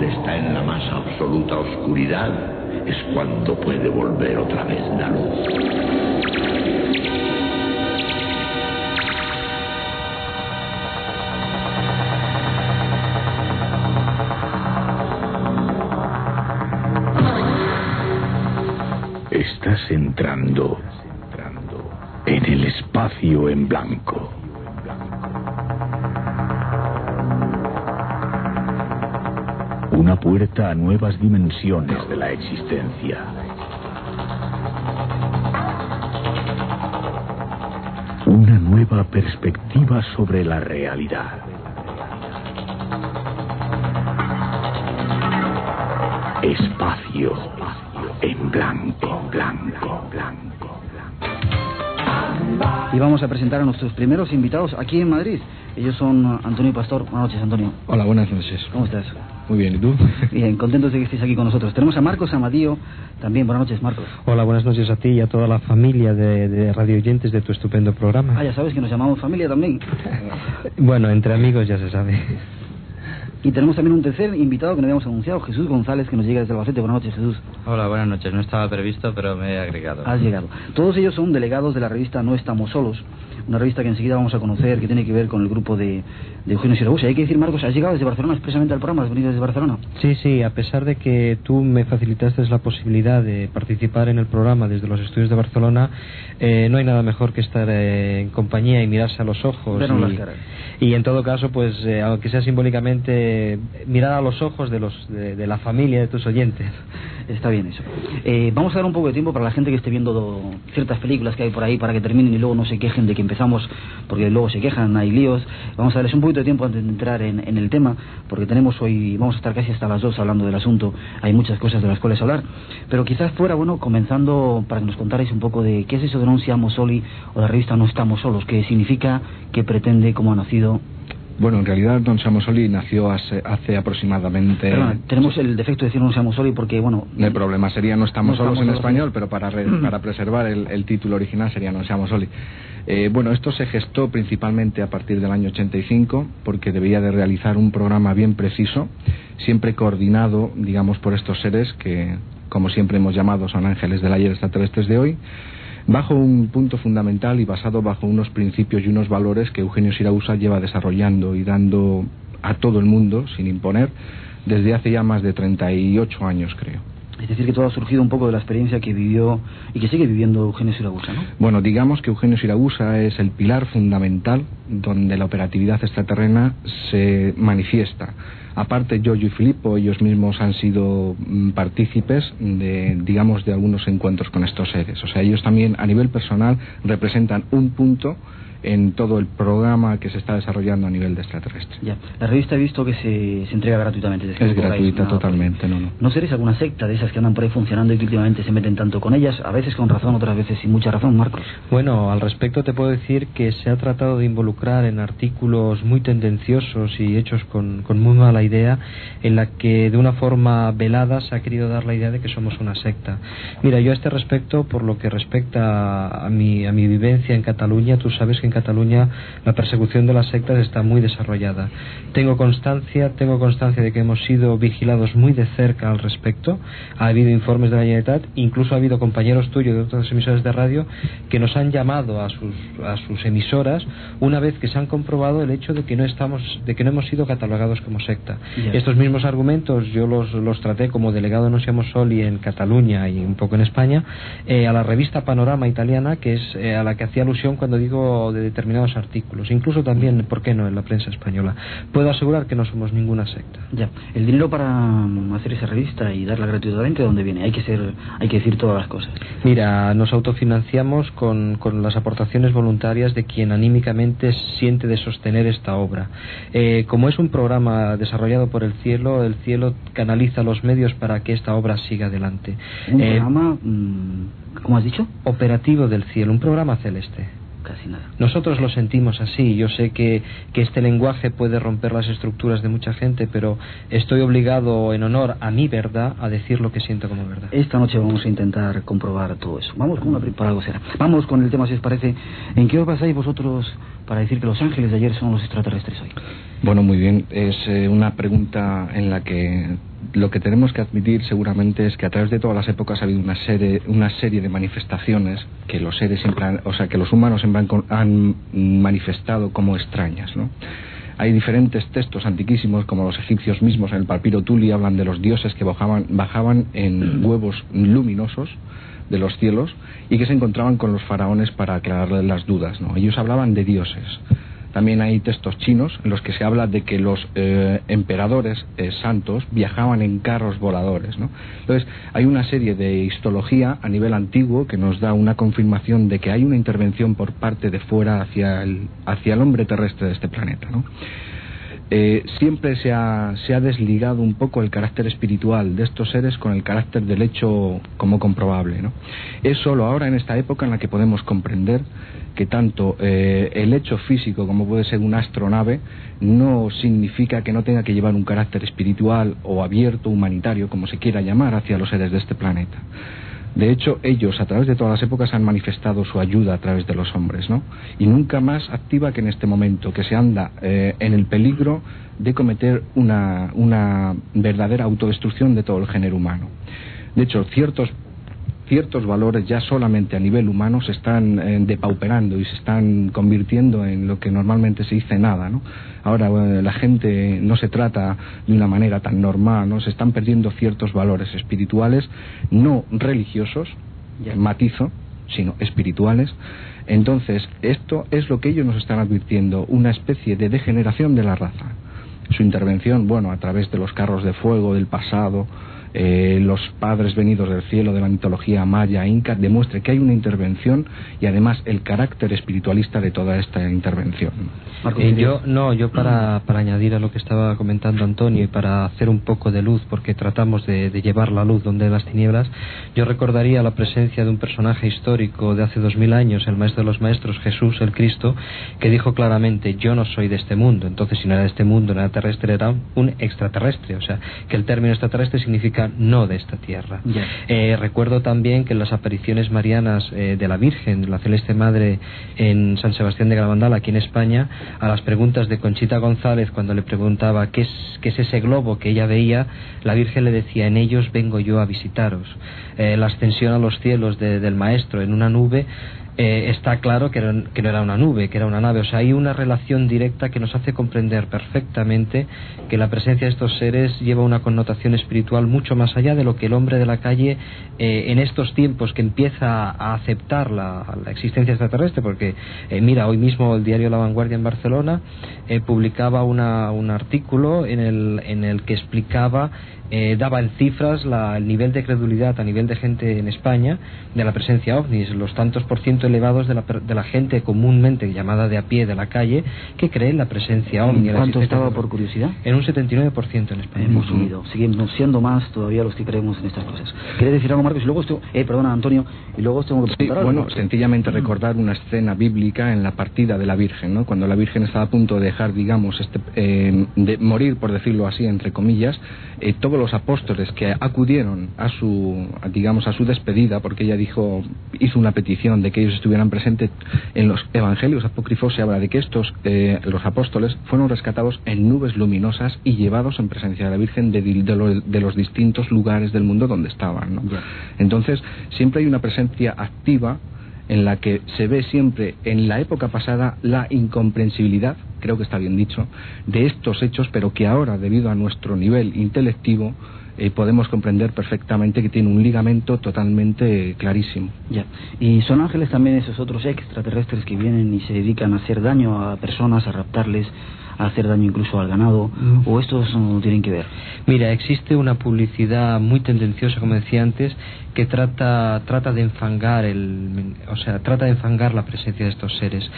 está en la más absoluta oscuridad, es cuando puede volver otra vez la luz. Nuevas dimensiones de la existencia. Una nueva perspectiva sobre la realidad. Espacio en blanco, blanco, blanco. Y vamos a presentar a nuestros primeros invitados aquí en Madrid. Ellos son uh, Antonio Pastor. Buenas noches, Antonio. Hola, buenas noches. ¿Cómo estás? Muy bien, ¿y tú? Bien, contentos de que estéis aquí con nosotros. Tenemos a Marcos Amadío también. Buenas noches, Marcos. Hola, buenas noches a ti y a toda la familia de, de radio oyentes de tu estupendo programa. Ah, ya sabes que nos llamamos familia también. Bueno, entre amigos ya se sabe. Y tenemos también un tercer invitado que no habíamos anunciado, Jesús González, que nos llega desde Albacete. Buenas noches, Jesús. Hola, buenas noches. No estaba previsto, pero me he agregado. Has llegado. Todos ellos son delegados de la revista No Estamos Solos, una revista que enseguida vamos a conocer, que tiene que ver con el grupo de, de Eugenio Siragusa. Hay que decir, Marcos, has llegado desde Barcelona expresamente al programa, has venido desde Barcelona. Sí, sí, a pesar de que tú me facilitaste la posibilidad de participar en el programa desde los estudios de Barcelona, eh, no hay nada mejor que estar eh, en compañía y mirarse a los ojos. Y, las caras. y en todo caso, pues, eh, aunque sea simbólicamente, mirar a los ojos de, los, de, la familia de tus oyentes. Está bien eso. Eh, vamos a dar un poco de tiempo para la gente que esté viendo do- ciertas películas que hay por ahí para que terminen y luego no se quejen de que empezamos, porque luego se quejan, hay líos. Vamos a darles un poquito de tiempo antes de entrar en, el tema, porque tenemos hoy, vamos a estar casi hasta las dos hablando del asunto. Hay muchas cosas de las cuales hablar. Pero quizás fuera bueno comenzando para que nos contarais un poco de qué es eso de Non Siamo Soli o la revista No Estamos Solos, qué significa, qué pretende, cómo ha nacido. Bueno, en realidad Don Samosoli nació hace, hace aproximadamente... Perdona, tenemos el defecto de decir No Siamo Soli porque, bueno... No hay problema, sería No estamos No solos en solos, español, pero para, re- para preservar el, el título original sería No seamos soli. Eh, bueno, esto se gestó principalmente a partir del año 85 porque debía de realizar un programa bien preciso, siempre coordinado, digamos, por estos seres que, como siempre hemos llamado, son ángeles del ayer extraterrestres de hoy, bajo un punto fundamental y basado bajo unos principios y unos valores que Eugenio Sirausa lleva desarrollando y dando a todo el mundo, sin imponer, desde hace ya más de 38 años, creo. Es decir, que todo ha surgido un poco de la experiencia que vivió y que sigue viviendo Eugenio Siragusa, ¿no? Bueno, digamos que Eugenio Siragusa es el pilar fundamental donde la operatividad extraterrena se manifiesta. Aparte, Giorgio y Filippo, ellos mismos han sido mm, partícipes de, digamos, de algunos encuentros con estos seres. O sea, ellos también, a nivel personal, representan un punto en todo el programa que se está desarrollando a nivel de extraterrestre. Ya. La revista he visto que se, se entrega gratuitamente. Es que gratuita totalmente, no, no. ¿No seréis alguna secta de esas que andan por ahí funcionando y que últimamente se meten tanto con ellas? A veces con razón, otras veces sin mucha razón, Marcos. Bueno, al respecto te puedo decir que se ha tratado de involucrar en artículos muy tendenciosos y hechos con, con muy mala idea, en la que de una forma velada se ha querido dar la idea de que somos una secta. Mira, yo a este respecto, por lo que respecta a mi, a mi vivencia en Cataluña, tú sabes que en Cataluña la persecución de las sectas está muy desarrollada. Tengo constancia, tengo constancia de que hemos sido vigilados muy de cerca al respecto. Ha habido informes de la Generalitat, incluso ha habido compañeros tuyos de otras emisoras de radio que nos han llamado a sus, a sus emisoras una vez que se han comprobado el hecho de que no estamos, de que no hemos sido catalogados como secta. Ya. Estos mismos argumentos yo los, los traté como delegado No Seamos Soli en Cataluña y un poco en España eh, a la revista Panorama italiana, que es eh, a la que hacía alusión cuando digo de determinados artículos, incluso también, ¿por qué no?, en la prensa española. Puedo asegurar que no somos ninguna secta. Ya. El dinero para mm, hacer esa revista y darla gratuitamente, ¿de dónde viene? Hay que ser, hay que decir todas las cosas. Mira, nos autofinanciamos con, con las aportaciones voluntarias de quien anímicamente siente de sostener esta obra. Eh, como es un programa desarrollado por el cielo, el cielo canaliza los medios para que esta obra siga adelante. Un Eh, programa, mm, ¿cómo has dicho? operativo del cielo, un programa celeste. Casi nada. Nosotros lo sentimos así. Yo sé que, que este lenguaje puede romper las estructuras de mucha gente, pero estoy obligado en honor a mi verdad a decir lo que siento como verdad. Esta noche vamos a intentar comprobar todo eso. Vamos con una para algo será. Vamos con el tema si os parece. ¿En qué os basáis vosotros para decir que los ángeles de ayer son los extraterrestres hoy? Bueno, muy bien. Es eh, una pregunta en la que lo que tenemos que admitir seguramente es que a través de todas las épocas ha habido una serie, una serie de manifestaciones que los seres siempre han, o sea, que los humanos siempre han, han manifestado como extrañas, ¿no? Hay diferentes textos antiquísimos, como los egipcios mismos en el papiro Tuli hablan de los dioses que bajaban, bajaban en huevos luminosos de los cielos y que se encontraban con los faraones para aclararles las dudas. ¿no? Ellos hablaban de dioses. También hay textos chinos en los que se habla de que los eh, emperadores eh, santos viajaban en carros voladores. ¿no? Entonces, hay una serie de histología a nivel antiguo que nos da una confirmación de que hay una intervención por parte de fuera hacia el, hacia el hombre terrestre de este planeta. ¿no? Eh, siempre se ha, se ha desligado un poco el carácter espiritual de estos seres con el carácter del hecho como comprobable. ¿no? Es solo ahora en esta época en la que podemos comprender que tanto eh, el hecho físico como puede ser una astronave no significa que no tenga que llevar un carácter espiritual o abierto, humanitario, como se quiera llamar, hacia los seres de este planeta. De hecho, ellos a través de todas las épocas han manifestado su ayuda a través de los hombres, ¿no? Y nunca más activa que en este momento, que se anda eh, en el peligro de cometer una, una verdadera autodestrucción de todo el género humano. De hecho, ciertos ciertos valores ya solamente a nivel humano se están eh, depauperando y se están convirtiendo en lo que normalmente se dice nada, ¿no? Ahora bueno, la gente no se trata de una manera tan normal, ¿no? Se están perdiendo ciertos valores espirituales, no religiosos, matizo, sino espirituales. Entonces, esto es lo que ellos nos están advirtiendo, una especie de degeneración de la raza. Su intervención, bueno, a través de los carros de fuego del pasado, eh, los padres venidos del cielo de la mitología maya, inca, demuestre que hay una intervención y además el carácter espiritualista de toda esta intervención. Eh, yo no, yo para, para añadir a lo que estaba comentando Antonio y para hacer un poco de luz, porque tratamos de, de llevar la luz donde las tinieblas, yo recordaría la presencia de un personaje histórico de hace dos mil años, el maestro de los maestros, Jesús, el Cristo, que dijo claramente, yo no soy de este mundo. Entonces, si no era de este mundo, no era terrestre, era un extraterrestre. O sea, que el término extraterrestre significa no de esta tierra. Eh, recuerdo también que las apariciones marianas eh, de la Virgen, de la Celeste Madre, en San Sebastián de Gravandal, aquí en España, a las preguntas de Conchita González, cuando le preguntaba qué es, qué es ese globo que ella veía, la Virgen le decía, en ellos vengo yo a visitaros. Eh, la ascensión a los cielos de, del Maestro en una nube eh, está claro que, era, que, no era una nube, que era una nave. O sea, hay una relación directa que nos hace comprender perfectamente que la presencia de estos seres lleva una connotación espiritual mucho más allá de lo que el hombre de la calle eh, en estos tiempos que empieza a aceptar la, existencia extraterrestre, porque eh, mira, hoy mismo el diario La Vanguardia en Barcelona eh, publicaba una, un artículo en el, en el que explicaba eh, daba en cifras la, el nivel de credulidad a nivel de gente en España de la presencia ovnis, los tantos por ciento elevados de la, de la gente comúnmente llamada de a pie de la calle que cree en la presencia ovni. ¿Cuánto estaba por curiosidad? En un 79% en España. Hemos subido, seguimos siendo más todavía los que creemos en estas cosas. ¿Quieres decir algo, Marcos? Y luego esto, eh, perdona, Antonio, y luego tengo que sí, Bueno, sencillamente recordar una escena bíblica en la partida de la Virgen, ¿no? Cuando la Virgen estaba a punto de dejar, digamos, este, eh, de morir, por decirlo así, entre comillas, eh, todos los apóstoles que acudieron a su, digamos, a su despedida, porque ella dijo, hizo una petición de que ellos estuvieran presentes en los evangelios apócrifos, se habla de que estos, eh, los apóstoles, fueron rescatados en nubes luminosas y llevados en presencia de la Virgen de, de, lo, de los distintos lugares del mundo donde estaban. ¿no? Entonces, siempre hay una presencia activa en la que se ve siempre en la época pasada la incomprensibilidad, creo que está bien dicho, de estos hechos, pero que ahora, debido a nuestro nivel intelectivo, eh, podemos comprender perfectamente que tiene un ligamento totalmente clarísimo. Ya. Y son ángeles también esos otros extraterrestres que vienen y se dedican a hacer daño a personas, a raptarles, hacer daño incluso al ganado, Mm. o estos no tienen que ver. Mira, existe una publicidad muy tendenciosa, como decía antes, que trata trata de enfangar el, o sea, trata de enfangar la presencia de estos seres.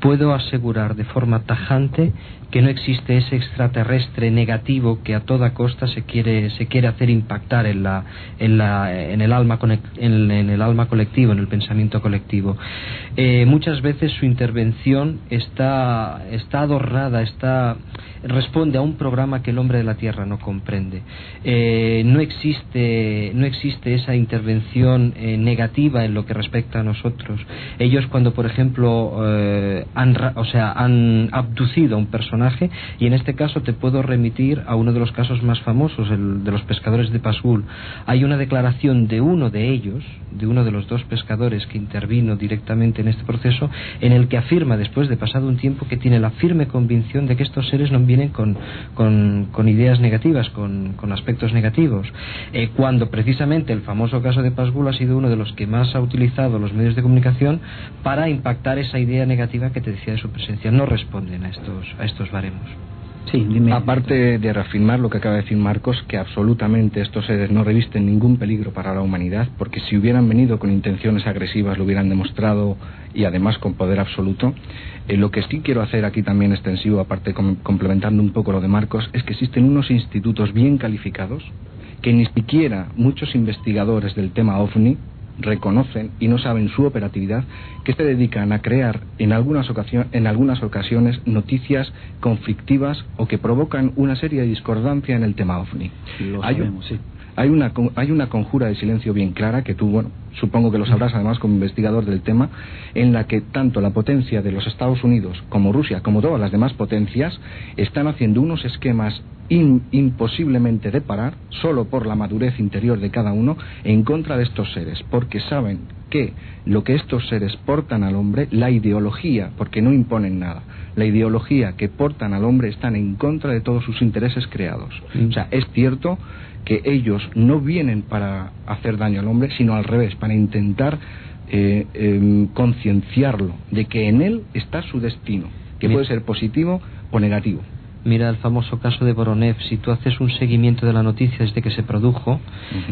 Puedo asegurar de forma tajante que no existe ese extraterrestre negativo que a toda costa se quiere se quiere hacer impactar en la en la en el alma en, en el alma colectivo, en el pensamiento colectivo. Eh, muchas veces su intervención está está adornada, está responde a un programa que el hombre de la tierra no comprende. Eh, no existe no existe esa intervención eh, negativa en lo que respecta a nosotros. Ellos cuando por ejemplo han o sea han abducido a un personaje y en este caso te puedo remitir a uno de los casos más famosos, el de los pescadores de Pasgul. Hay una declaración de uno de ellos, de uno de los dos pescadores que intervino directamente en este proceso, en el que afirma después de pasado un tiempo que tiene la firme convicción de que estos seres no vienen con, con, ideas negativas, con, con aspectos negativos, Eh, cuando precisamente el famoso caso de Pasgul ha sido uno de los que más ha utilizado los medios de comunicación para impactar esa idea negativa que te decía de su presencia. No responden a estos, a estos baremos. Sí. Aparte de reafirmar lo que acaba de decir Marcos, que absolutamente estos seres no revisten ningún peligro para la humanidad, porque si hubieran venido con intenciones agresivas lo hubieran demostrado y además con poder absoluto. Eh, lo que sí quiero hacer aquí también extensivo, aparte com- complementando un poco lo de Marcos, es que existen unos institutos bien calificados que ni siquiera muchos investigadores del tema OVNI reconocen y no saben su operatividad, que se dedican a crear en algunas, en algunas ocasiones noticias conflictivas o que provocan una serie de discordancia en el tema OVNI. Lo Hay sabemos, sí. hay una, hay una conjura de silencio bien clara que tú, bueno, supongo que lo sabrás además como investigador del tema, en la que tanto la potencia de los Estados Unidos como Rusia, como todas las demás potencias, están haciendo unos esquemas in- imposiblemente de parar, solo por la madurez interior de cada uno, en contra de estos seres, porque saben que lo que estos seres portan al hombre, la ideología, porque no imponen nada, la ideología que portan al hombre están en contra de todos sus intereses creados. Mm. O sea, es cierto que ellos no vienen para hacer daño al hombre, sino al revés, para intentar eh, em, concienciarlo de que en él está su destino, que puede ser positivo o negativo. Mira el famoso caso de Voronev. Si tú haces un seguimiento de la noticia desde que se produjo,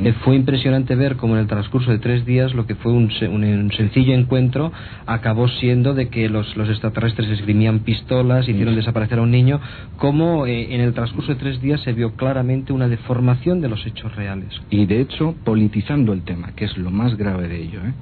eh, fue impresionante ver cómo en el transcurso de tres días lo que fue un, un- un sencillo encuentro acabó siendo de que los, los extraterrestres esgrimían pistolas, hicieron desaparecer a un niño, cómo eh, en el transcurso de tres días se vio claramente una deformación de los hechos reales. Y de hecho, politizando el tema, que es lo más grave de ello. ¿eh?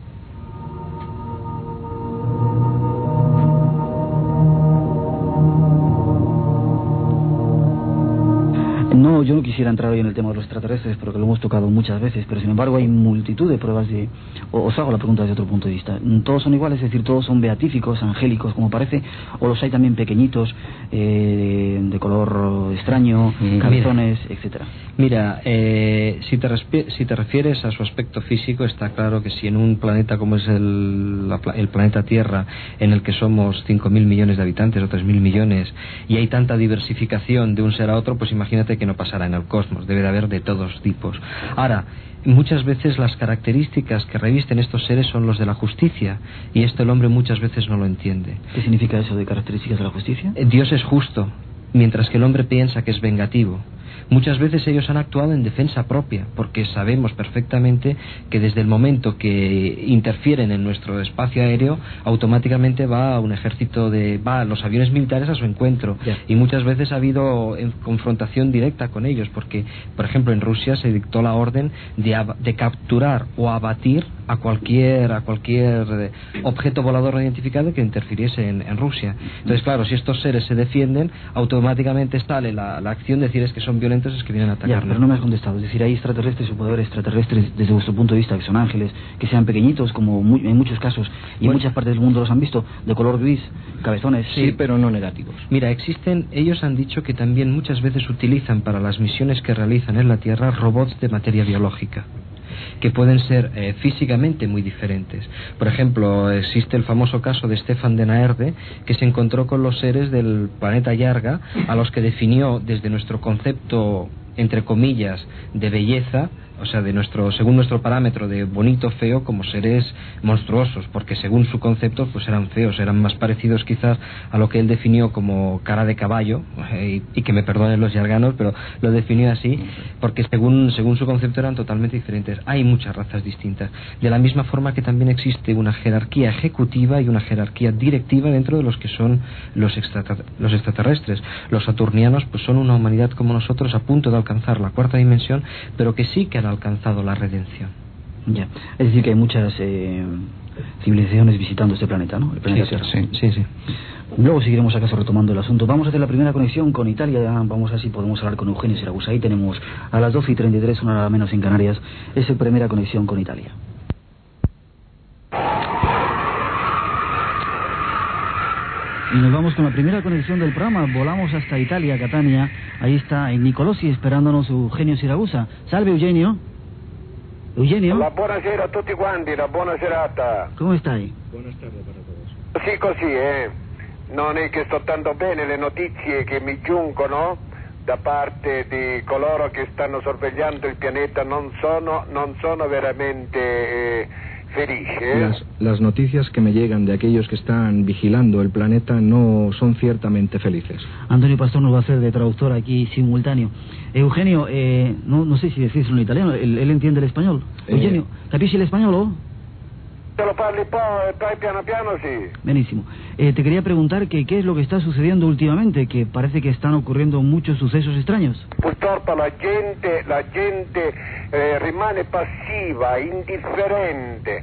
No, yo no quisiera entrar hoy en el tema de los extraterrestres porque lo hemos tocado muchas veces, pero sin embargo hay multitud de pruebas de... o- Os hago la pregunta desde otro punto de vista. ¿Todos son iguales? Es decir, ¿todos son beatíficos, angélicos, como parece? ¿O los hay también pequeñitos, eh, de color extraño, Mm, cabezones, etcétera? Mira, eh, si, te si te refieres a su aspecto físico, está claro que si en un planeta como es el, la el planeta Tierra, en el que somos 5.000 millones de habitantes o 3.000 millones, y hay tanta diversificación de un ser a otro, pues imagínate que no pasará en el cosmos, debe de haber de todos tipos. Ahora, muchas veces las características que revisten estos seres son los de la justicia, y esto el hombre muchas veces no lo entiende. ¿Qué significa eso de características de la justicia? Eh, Dios es justo, mientras que el hombre piensa que es vengativo. Muchas veces ellos han actuado en defensa propia, porque sabemos perfectamente que desde el momento que interfieren en nuestro espacio aéreo, automáticamente va a un ejército de, va a los aviones militares a su encuentro. Y muchas veces ha habido confrontación directa con ellos, porque, por ejemplo, en Rusia se dictó la orden de, de capturar o abatir a cualquier, a cualquier eh, objeto volador no identificado que interfiriese en, en Rusia. Entonces, claro, si estos seres se defienden, automáticamente sale la, la acción de decir es que son violentos, es que vienen a Ya, atacar. pero no me has contestado. Es decir, hay extraterrestres o puede haber extraterrestres desde vuestro punto de vista, que son ángeles, que sean pequeñitos, como mu- en muchos casos, y en muchas partes del mundo los han visto, de color gris, cabezones. Sí, pero no negativos. Mira, existen, ellos han dicho que también muchas veces utilizan para las misiones que realizan en la Tierra robots de materia biológica que pueden ser eh, físicamente muy diferentes. Por ejemplo, existe el famoso caso de Stefan de Naerde, que se encontró con los seres del planeta Yarga, a los que definió desde nuestro concepto entre comillas, de belleza, o sea, de nuestro, según nuestro parámetro de bonito, feo, como seres monstruosos, porque según su concepto, pues eran feos, eran más parecidos quizás a lo que él definió como cara de caballo, eh, y, que me perdonen los yarganos, pero lo definió así, porque según, según su concepto eran totalmente diferentes. Hay muchas razas distintas, de la misma forma que también existe una jerarquía ejecutiva y una jerarquía directiva dentro de los que son los, los extraterrestres. Los saturnianos pues son una humanidad como nosotros a punto de alcanzar la cuarta dimensión, pero que sí que alcanzado la redención. Ya, es decir que hay muchas eh, civilizaciones visitando este planeta, ¿no? El planeta sí, sí, sí, Luego seguiremos acaso retomando el asunto. Vamos a hacer la primera conexión con Italia. Vamos a ver si podemos hablar con Eugenio Siragusa. Ahí tenemos a las 12 y 33, una hora menos en Canarias. Es la primera conexión con Italia. Y nos vamos con la primera conexión del programa. Volamos hasta Italia, Catania. Ahí está en Nicolosi esperándonos Eugenio Siragusa. Salve Eugenio. Eugenio. La buonasera a tutti quanti, la buona serata. Come stai? Buenas tardes para todos. Così così, eh. Non è che sto tanto bene le notizie che mi giungono da parte di coloro che stanno sorvegliando il pianeta non sono, non sono veramente... Eh, ¿eh? Las, noticias que me llegan de aquellos que están vigilando el planeta no son ciertamente felices. Antonio Pastor nos va a hacer de traductor aquí simultáneo. Eugenio, eh, no, no sé si decís en italiano, él, entiende el español. Eh, Eugenio, ¿capisci el español o? Te lo parli un piano piano, sí. Benissimo. te quería preguntar que qué es lo que está sucediendo últimamente, que parece que están ocurriendo muchos sucesos extraños. Purtroppo la gente, la gente eh, rimane passiva, indifferente,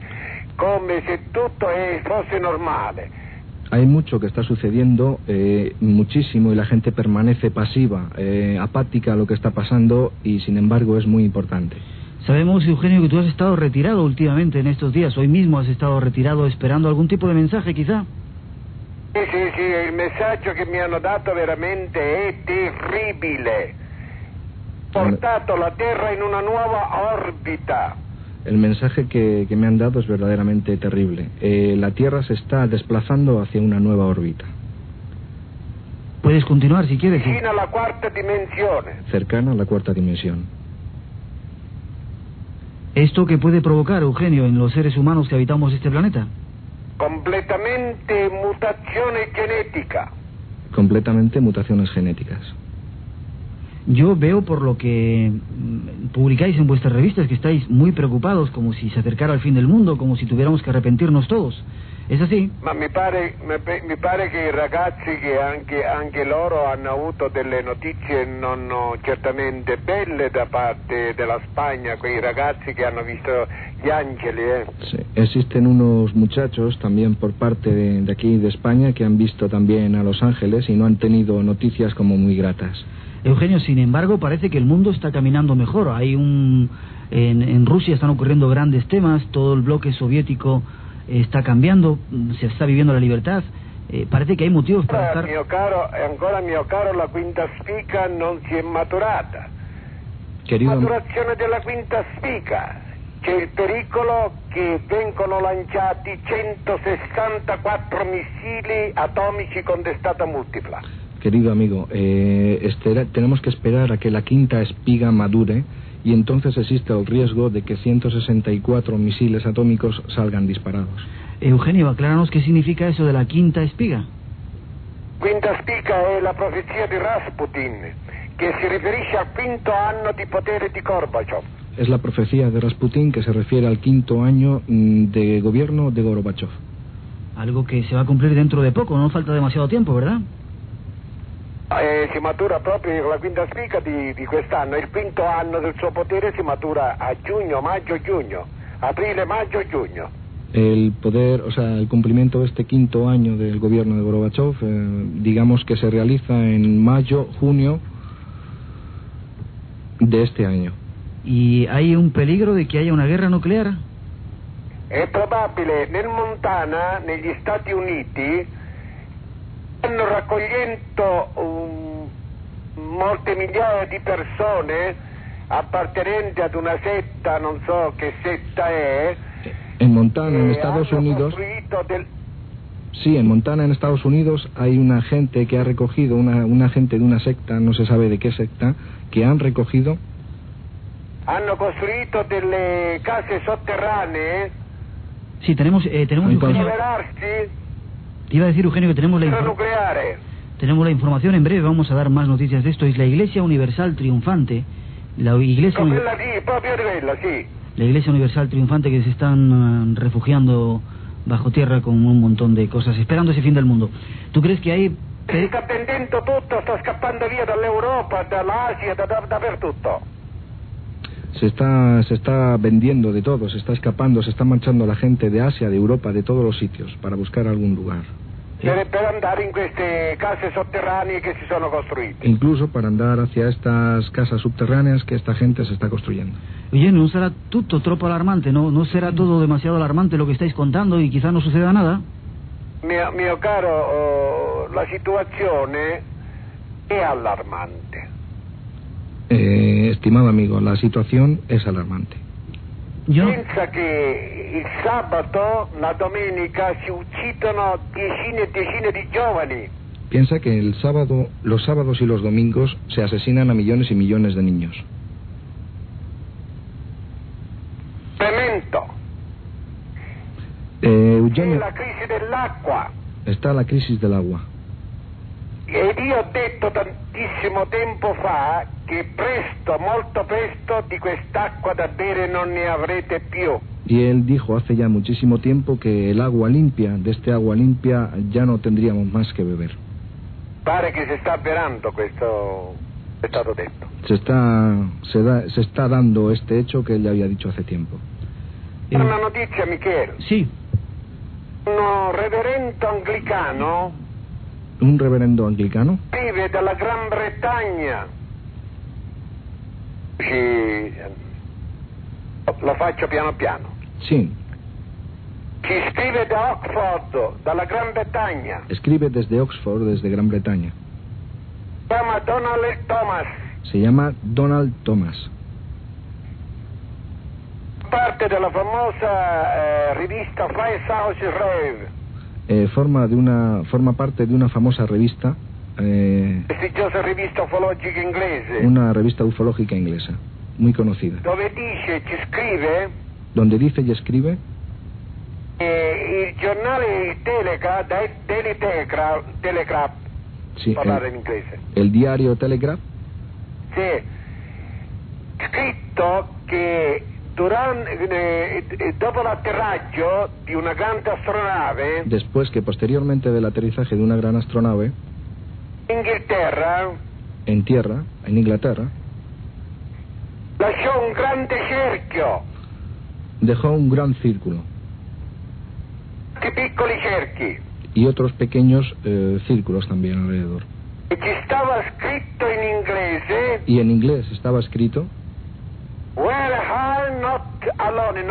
come se tutto fosse normale. Hay mucho que está sucediendo, eh, muchísimo, y la gente permanece pasiva, eh, apática a lo que está pasando, y sin embargo es muy importante. Sabemos, Eugenio, que tú has estado retirado últimamente en estos días. Hoy mismo has estado retirado esperando algún tipo de mensaje, quizá. Sí, sí, sí, el mensaje que me han dado veramente es terrible. Portato la Tierra en una nueva órbita. El mensaje que, me han dado es verdaderamente terrible. Eh, la Tierra se está desplazando hacia una nueva órbita. Puedes continuar si quieres. Cercana a la cuarta dimensión. Cercana a la cuarta dimensión. ¿Esto qué puede provocar, Eugenio, en los seres humanos que habitamos este planeta? Completamente mutaciones genéticas. Completamente mutaciones genéticas. Yo veo por lo que mm, publicáis en vuestras revistas que estáis muy preocupados, como si se acercara el fin del mundo, como si tuviéramos que arrepentirnos todos. ¿Es así? Ma mi pare, mi pare che i ragazzi che anche, anche loro hanno avuto delle notizie non certamente belle da parte della Spagna, quei ragazzi che hanno visto gli angeli. Eh. Sí. Existen unos muchachos también por parte de, de aquí de España que han visto también a los ángeles y no han tenido noticias como muy gratas. Eugenio, sin embargo, parece que el mundo está caminando mejor. Hay un en, en Rusia están ocurriendo grandes temas, todo el bloque soviético está cambiando, se está viviendo la libertad. Eh, parece que hay motivos para estar... Mio caro, ancora mio caro, la quinta spica non si è maturata. Querido... Maturazione della quinta spica. C'è il pericolo che vengono lanciati 164 missili atomici con testata multipla. Querido amigo, eh, este, tenemos que esperar a que la quinta espiga madure y entonces existe el riesgo de que 164 misiles atómicos salgan disparados. Eugenio, acláranos qué significa eso de la quinta espiga. Quinta espiga es la profecía de Rasputin, que se refiere al quinto año de poder de Gorbachev. Es la profecía de Rasputin que se refiere al quinto año mm, de gobierno de Gorbachev. Algo que se va a cumplir dentro de poco, no falta demasiado tiempo, ¿verdad? Eh, si matura proprio la quinta spica di, di quest'anno, il quinto anno del suo potere si matura a giugno, maggio, giugno, aprile, maggio, giugno. El poder, o sea, el cumplimiento de este quinto año del gobierno de Gorbachev, eh, digamos que se realiza en mayo, junio de este año. ¿Y hay un peligro de que haya una guerra nuclear? È probabile, nel Montana, negli Stati Uniti, stanno raccogliendo um, molte migliaia di persone appartenenti ad una setta, non so che setta è. En Montana, en Estados Unidos. Del... Sí, en Montana, en Estados Unidos, hay una gente que ha recogido, una, una gente de una secta, no se sabe de qué secta, que han recogido. hanno costruito delle case sotterranee Sí, tenemos, eh, tenemos Eugenio, liberarsi te iba a decir Eugenio que tenemos la, della infor- nucleare. tenemos la información en breve, vamos a dar más noticias de esto. Es la Iglesia Universal Triunfante, la Iglesia, Uni- la Iglesia Universal Triunfante que se están eh, refugiando bajo tierra con un montón de cosas, esperando ese fin del mundo. ¿Tú crees que hay... Pe- sta vendendo tutto, sta scappando via dall'Europa, dall'Asia, da, da- dappertutto. Se está, se está vendiendo de todo, se está escapando, se está marchando la gente de Asia, de Europa, de todos los sitios para buscar algún lugar. Per, per andare in queste case sotterranee che si sono costruite. Incluso para andar hacia estas casas subterráneas que esta gente se está construyendo. Oye, ¿no será tutto troppo alarmante? ¿No, ¿No será todo demasiado alarmante lo que estáis contando y quizá no suceda nada? Mio, mio caro, oh, la situazione è allarmante. Eh, estimado amigo, la situación es alarmante. Yo... Pensa che il sabato, la domenica si uccidono decine e decine di giovani. Piensa que el sábado, los sábados y los domingos se asesinan a millones y millones de niños. Tremendo. Eh, Eugenio, está la crisis del agua. Ed io ho detto tantissimo tempo fa che presto, molto presto, di quest'acqua da bere non ne avrete più. Y él dijo hace ya muchísimo tiempo que el agua limpia, de este agua limpia, ya no tendríamos más que beber. Pare che si sta avverando questo, è stato detto. Se está, se, da- se está dando este hecho que él ya había dicho hace tiempo. Una notizia, Michele. sí, Un reverendo anglicano Un reverendo anglicano scrive dalla Gran Bretagna. Ci- Lo faccio piano piano. Sí, Ci scrive da Oxford, dalla Gran Bretagna. escribe desde Oxford, desde Gran Bretaña. Si chiama Donald Thomas, Se llama Donald Thomas. parte della famosa eh, rivista Firehouse Rave, Eh, forma, de una, forma parte de una famosa revista, eh, prestigiosa rivista ufologica inglese, una revista ufológica inglesa, muy conocida, dove dice, ci scrive donde dice y escribe giornale il da- Telegraph, sí, in el, diario Telegraph. Scritto che durante, eh, eh, dopo l'atterraggio di una grande astronave después que posteriormente del aterrizaje de una gran astronave in Inghilterra en tierra, en Inglaterra, lasciò un grande cerchio, dejó un gran círculo. Che piccoli cerchi, y otros pequeños eh, círculos también alrededor. e ci stava scritto in inglese Y en inglés estaba escrito We are not alone,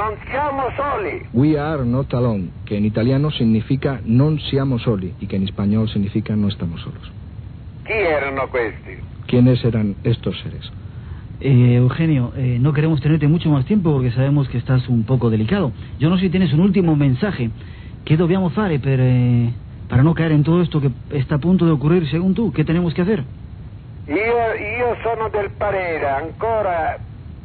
non siamo soli. We are not alone, que en italiano significa non siamo soli y que en español significa no estamos solos. Chi erano questi? ¿Quiénes eran estos seres? Eh, Eugenio, eh, no queremos tenerte mucho más tiempo porque sabemos que estás un poco delicado. Yo no sé si tienes un último mensaje. ¿Qué dobbiamo fare per, eh, para no caer en todo esto que está a punto de ocurrir según tú? ¿Qué tenemos que hacer? Io, io sono del parere, ancora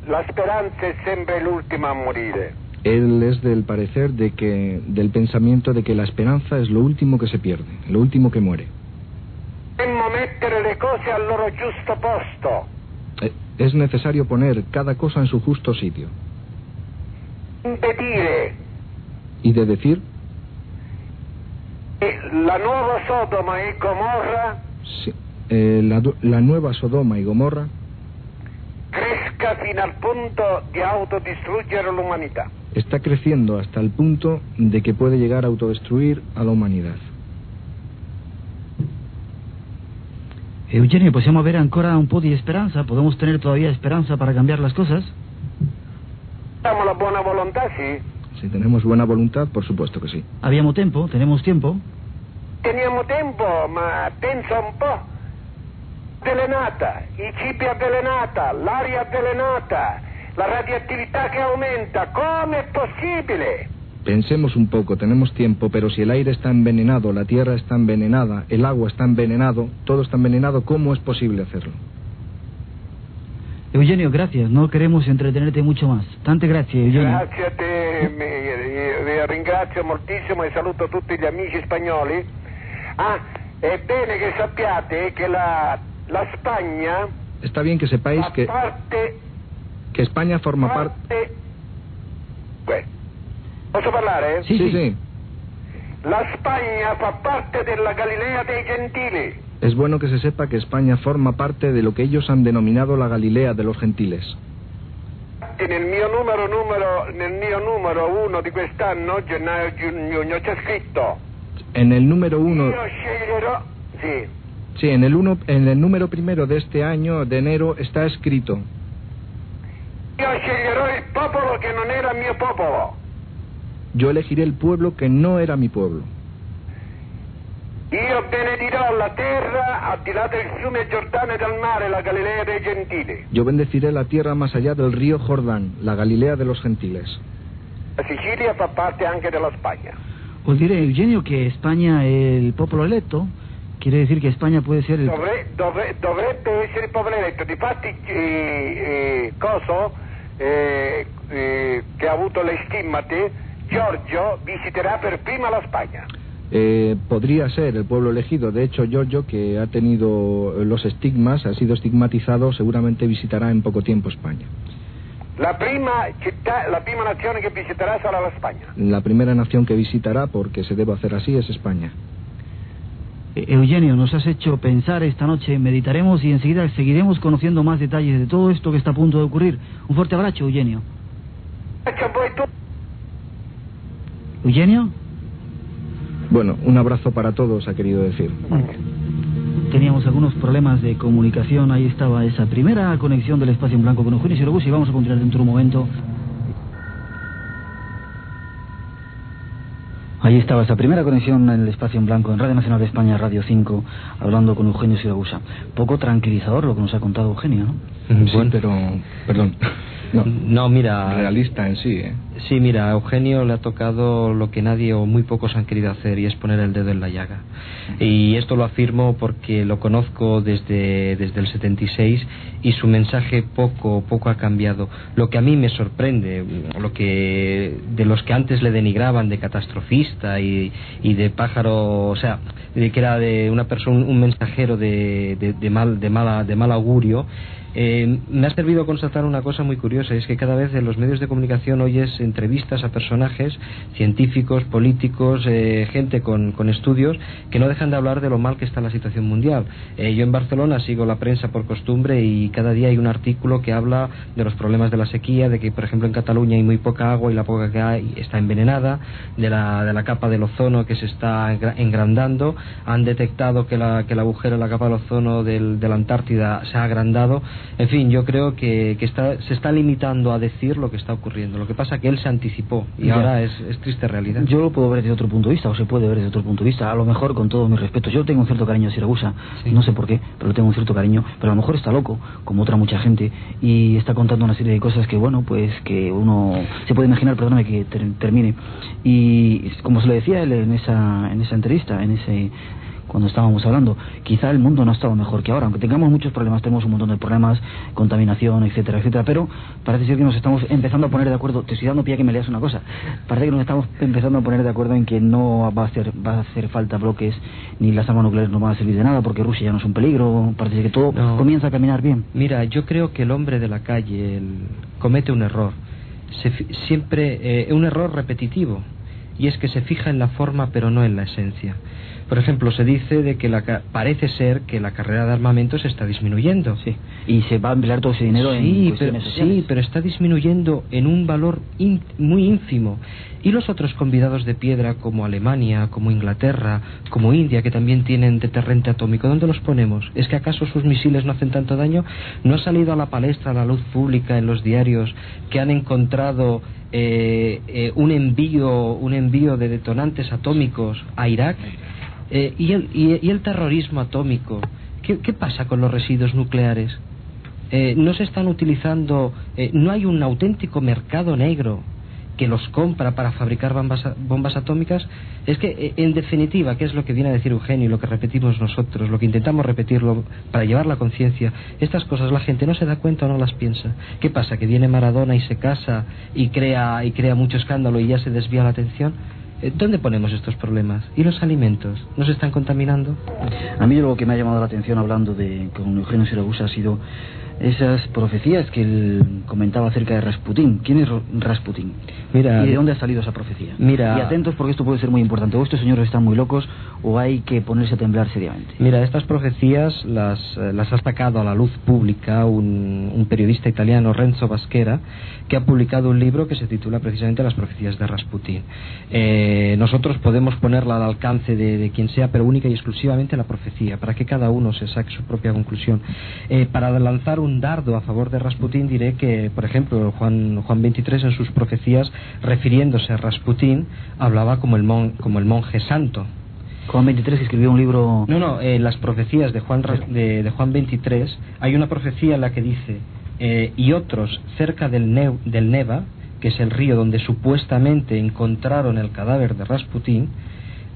la speranza è sempre l'ultima a morire. Él es del parecer de que, del pensamiento de que la esperanza es lo último que se pierde, lo último que muere. Mettere le cose al loro giusto posto. Eh, Es necesario poner cada cosa en su justo sitio Impedire y de decir, che la nuova Sodoma e Gomorra sí, eh, la, la nueva Sodoma y Gomorra al punto di autodistruggere l'umanità. está creciendo hasta el punto de que puede llegar a autodestruir a la humanidad. Eugenio, possiamo avere ancora un po' di speranza? Podemos tener todavía esperanza para cambiar las cosas? Abbiamo la buona volontà, sì. Si tenemos buena voluntad, por supuesto que sí. Habíamos tiempo, tenemos tiempo. Teniamo tempo, ma pensa un po'. Avvelenata, i cibi avvelenata, l'aria avvelenata, la radioattività che aumenta, come è possibile? Pensemos un poco, tenemos tiempo, pero si el aire está envenenado, la tierra está envenenada, el agua está envenenado, todo está envenenado, ¿cómo es posible hacerlo? Eugenio, gracias. No queremos entretenerte mucho más. Tante grazie, Eugenio. Grazie a te, mi- vi ringrazio moltissimo e saluto tutti gli amici spagnoli. Ah, è bene che sappiate che la, la Spagna Está bien que sepáis que, parte, que España forma parte... Posso parlare? Sì, sí, sì. sí. La Spagna fa parte della Galilea dei Gentili. Es bueno que se sepa que España forma parte de lo que ellos han denominado la Galilea de los gentiles. Nel mio numero, numero, nel mio numero uno di quest'anno, gennaio giugno, c'è scritto En el número uno, io sceglierò sì, sí, en el uno, en el número primero de este año de enero está escrito: sceglierò il popolo che non era mio popolo. Yo elegiré el pueblo que no era mi pueblo. Io benedirò la terra al di là del fiume Giordano e del mare, la Galilea dei Gentili. Yo bendeciré la tierra más allá del río Jordán, la Galilea de los gentiles. La Sicilia fa parte anche della Spagna. Os diré, Eugenio, que España, el popolo electo, quiere decir que España puede ser el... Dovre- dovre- dovrebbe essere il popolo eletto. Difatti, eh, eh, Coso, eh, eh, che ha avuto le stimmate, Giorgio visiterà per prima la Spagna. Eh, podría ser el pueblo elegido. De hecho, Giorgio, que ha tenido los estigmas, ha sido estigmatizado, seguramente visitará en poco tiempo España. La prima città, la prima nazione che visiterà sarà la Spagna. La primera nación que visitará, porque se debe hacer así, es España. Eh, Eugenio, nos has hecho pensar esta noche, meditaremos y enseguida seguiremos conociendo más detalles de todo esto que está a punto de ocurrir. Un fuerte abrazo, Eugenio. Eugenio, Bueno, un abrazo para todos, ha querido decir. teníamos algunos problemas de comunicación, ahí estaba esa primera conexión del espacio en blanco con Eugenio Sirobus y vamos a continuar dentro de un momento. Ahí estaba esa primera conexión en el espacio en blanco en Radio Nacional de España, Radio 5, hablando con Eugenio Siragusa. Poco tranquilizador lo que nos ha contado Eugenio, ¿no? Sí, Bueno. pero, perdón. No, No, mira, realista en sí, ¿eh? Sí, mira, a Eugenio le ha tocado lo que nadie o muy pocos han querido hacer y es poner el dedo en la llaga. Y esto lo afirmo porque lo conozco desde, desde el 76 y su mensaje poco poco ha cambiado. Lo que a mí me sorprende, lo que de los que antes le denigraban de catastrofista y, y de pájaro, o sea, de que era de una persona un mensajero de, de, de mal de mala de mal augurio, eh, me ha servido constatar una cosa muy curiosa, es que cada vez en los medios de comunicación oyes entrevistas a personajes científicos, políticos, eh, gente con, con estudios que no dejan de hablar de lo mal que está la situación mundial. Eh, yo en Barcelona sigo la prensa por costumbre y cada día hay un artículo que habla de los problemas de la sequía, de que por ejemplo en Cataluña hay muy poca agua y la poca que hay está envenenada, de la, de la capa del ozono que se está engra- engrandando, han detectado que, la, que el agujero en la capa del ozono de la Antártida se ha agrandado. En fin, yo creo que, que está, se está limitando a decir lo que está ocurriendo. Lo que pasa que él se anticipó y Ya. ahora es, es triste realidad. Yo lo puedo ver desde otro punto de vista, o se puede ver desde otro punto de vista. A lo mejor, con todo mi respeto, yo tengo un cierto cariño a Siragusa, Sí. no sé por qué, pero tengo un cierto cariño. Pero a lo mejor está loco, como otra mucha gente, y está contando una serie de cosas que, bueno, pues que uno se puede imaginar, perdóname que ter- termine. Y como se lo decía él en esa, en esa entrevista, en ese cuando estábamos hablando, quizá el mundo no ha estado mejor que ahora, aunque tengamos muchos problemas, tenemos un montón de problemas, contaminación, etcétera, etcétera, pero parece ser que nos estamos empezando a poner de acuerdo, te estoy dando pie que me leas una cosa, parece que nos estamos empezando a poner de acuerdo en que no va a hacer, va a hacer falta bloques, ni las armas nucleares no van a servir de nada, porque Rusia ya no es un peligro, parece que todo No. comienza a caminar bien. Mira, yo creo que el hombre de la calle el- comete un error. Se fi- siempre eh, un error repetitivo y es que se fija en la forma pero no en la esencia. Por ejemplo, se dice de que la parece ser que la carrera de armamentos está disminuyendo. Sí, y se va a emplear todo ese dinero en sí, pero, cuestiones sociales. sí, pero está disminuyendo en un valor in- muy ínfimo. Y los otros convidados de piedra como Alemania, como Inglaterra, como India, que también tienen deterrente atómico, ¿dónde los ponemos? ¿Es que acaso sus misiles no hacen tanto daño? ¿No ha salido a la palestra, a la luz pública, en los diarios, que han encontrado eh, eh, un envío un envío de detonantes atómicos a Irak? Eh, y, el, y, y el terrorismo atómico. ¿Qué, pasa con los residuos nucleares? Eh, no se están utilizando, eh, no hay un auténtico mercado negro que los compra para fabricar bombas, bombas atómicas. Es que, eh, en definitiva, ¿qué es lo que viene a decir Eugenio y lo que repetimos nosotros, lo que intentamos repetirlo para llevar la conciencia? Estas cosas la gente no se da cuenta o no las piensa. ¿Qué pasa? ¿Que viene Maradona y se casa y crea, y crea mucho escándalo y ya se desvía la atención? Eh, ¿Dónde ponemos estos problemas? ¿Y los alimentos? ¿Nos están contaminando? A mí lo que me ha llamado la atención hablando de con Eugenio Siragusa ha sido esas profecías que él comentaba acerca de Rasputín. ¿Quién es Rasputín? Mira, ¿Y de dónde ha salido esa profecía? Mira, y atentos porque esto puede ser muy importante. O estos señores están muy locos o hay que ponerse a temblar seriamente. Mira, estas profecías las, eh, las ha sacado a la luz pública un, un, periodista italiano, Renzo Basquera, que ha publicado un libro que se titula precisamente Las profecías de Rasputín. Eh, nosotros podemos ponerla al alcance de, de, quien sea, pero única y exclusivamente la profecía, para que cada uno se saque su propia conclusión. Eh, para lanzar un dardo a favor de Rasputín diré que, por ejemplo, Juan, Juan 23 en sus profecías, refiriéndose a Rasputín, hablaba como el, mon, como el monje santo. Juan 23 escribió un libro... No, no, eh, las profecías de Juan, de, de, Juan 23, hay una profecía en la que dice, eh, y otros cerca del, del Neva, que es el río donde supuestamente encontraron el cadáver de Rasputín,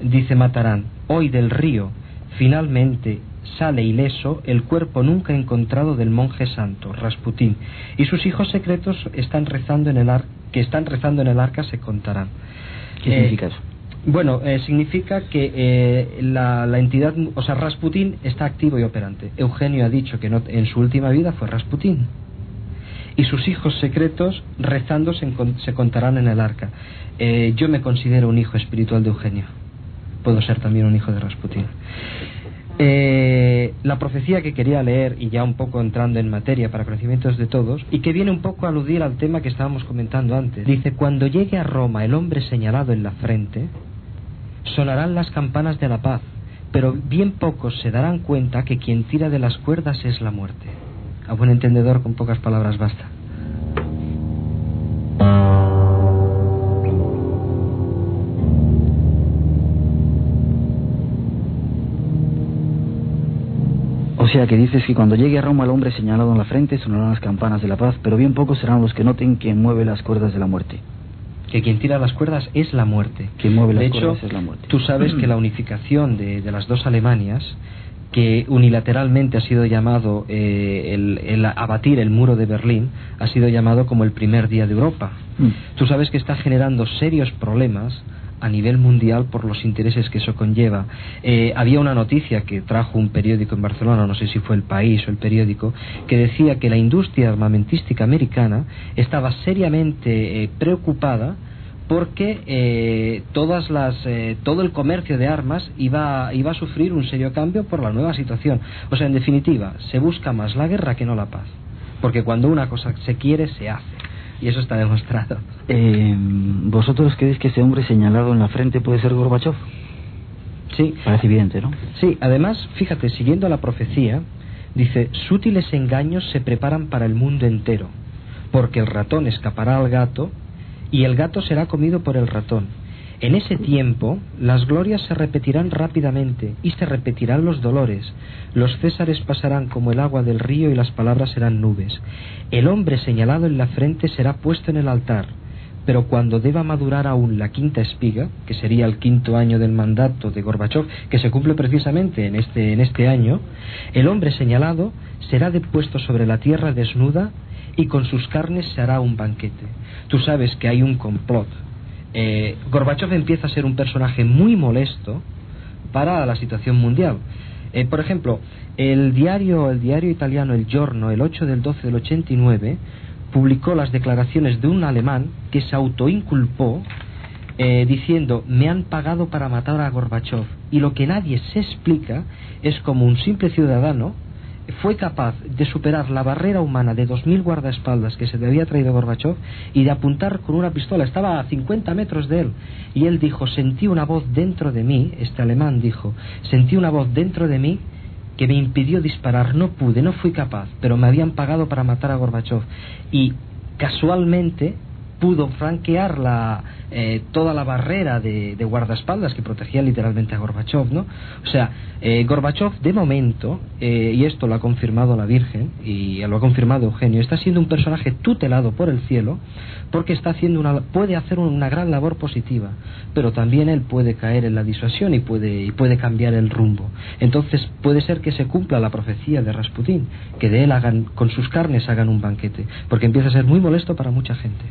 dice matarán, hoy del río, finalmente sale ileso el cuerpo nunca encontrado del monje santo, Rasputín, y sus hijos secretos están rezando en el ar que están rezando en el arca se contarán. ¿Qué eh, significa eso? Bueno, eh, significa que eh, la, la, entidad, o sea, Rasputín está activo y operante. Eugenio ha dicho que no, en su última vida fue Rasputín. Y sus hijos secretos rezando se, se contarán en el arca. Yo me considero un hijo espiritual de Eugenio. Puedo ser también un hijo de Rasputín. Eh, la profecía que quería leer, y ya un poco entrando en materia para conocimientos de todos, y que viene un poco a aludir al tema que estábamos comentando antes, dice, cuando llegue a Roma el hombre señalado en la frente, sonarán las campanas de la paz, pero bien pocos se darán cuenta que quien tira de las cuerdas es la muerte. A buen entendedor, con pocas palabras basta. Sea que dices que cuando llegue a Roma el hombre señalado en la frente sonarán las campanas de la paz, pero bien pocos serán los que noten quien mueve las cuerdas de la muerte. Que quien tira las cuerdas es la muerte. Quien mueve las de hecho, cuerdas es la muerte. Tú sabes que la unificación de, de las dos Alemanias que unilateralmente ha sido llamado eh, el, el, abatir el muro de Berlín, ha sido llamado como el primer día de Europa. Mm. Tú sabes que está generando serios problemas a nivel mundial por los intereses que eso conlleva. Eh, había una noticia que trajo un periódico en Barcelona, no sé si fue el país o el periódico, que decía que la industria armamentística americana estaba seriamente eh, preocupada porque eh, todas las, eh, todo el comercio de armas iba, iba a sufrir un serio cambio por la nueva situación. O sea, en definitiva, se busca más la guerra que no la paz. Porque cuando una cosa se quiere, se hace. Y eso está demostrado. Eh, ¿Vosotros creéis que ese hombre señalado en la frente puede ser Gorbachev? Sí. Parece evidente, ¿no? Sí, además, fíjate, siguiendo la profecía, dice, sutiles engaños se preparan para el mundo entero, porque el ratón escapará al gato y el gato será comido por el ratón. En ese tiempo las glorias se repetirán rápidamente y se repetirán los dolores. Los césares pasarán como el agua del río y las palabras serán nubes. El hombre señalado en la frente será puesto en el altar, pero cuando deba madurar aún la quinta espiga, que sería el quinto año del mandato de Gorbachev, que se cumple precisamente en este, en este año, el hombre señalado será depuesto sobre la tierra desnuda y con sus carnes se hará un banquete. Tú sabes que hay un complot. Eh, Gorbachev empieza a ser un personaje muy molesto para la situación mundial. Eh, por ejemplo, el diario, el diario italiano El Giorno, el 8 del 12 del 89, publicó las declaraciones de un alemán que se autoinculpó eh, diciendo me han pagado para matar a Gorbachev y lo que nadie se explica es como un simple ciudadano fue capaz de superar la barrera humana de 2.000 guardaespaldas que se le había traído Gorbachev y de apuntar con una pistola. Estaba a 50 metros de él. Y él dijo, sentí una voz dentro de mí, este alemán dijo, sentí una voz dentro de mí que me impidió disparar. No pude, no fui capaz, pero me habían pagado para matar a Gorbachev. Y casualmente pudo franquear la, eh, toda la barrera de, guardaespaldas que protegía literalmente a Gorbachev, ¿no? O sea, eh, Gorbachev de momento, eh, y esto lo ha confirmado la Virgen y lo ha confirmado Eugenio, está siendo un personaje tutelado por el cielo porque está haciendo una, puede hacer una gran labor positiva, pero también él puede caer en la disuasión y puede, y puede cambiar el rumbo. Entonces puede ser que se cumpla la profecía de Rasputín, que de él hagan, con sus carnes hagan un banquete, porque empieza a ser muy molesto para mucha gente.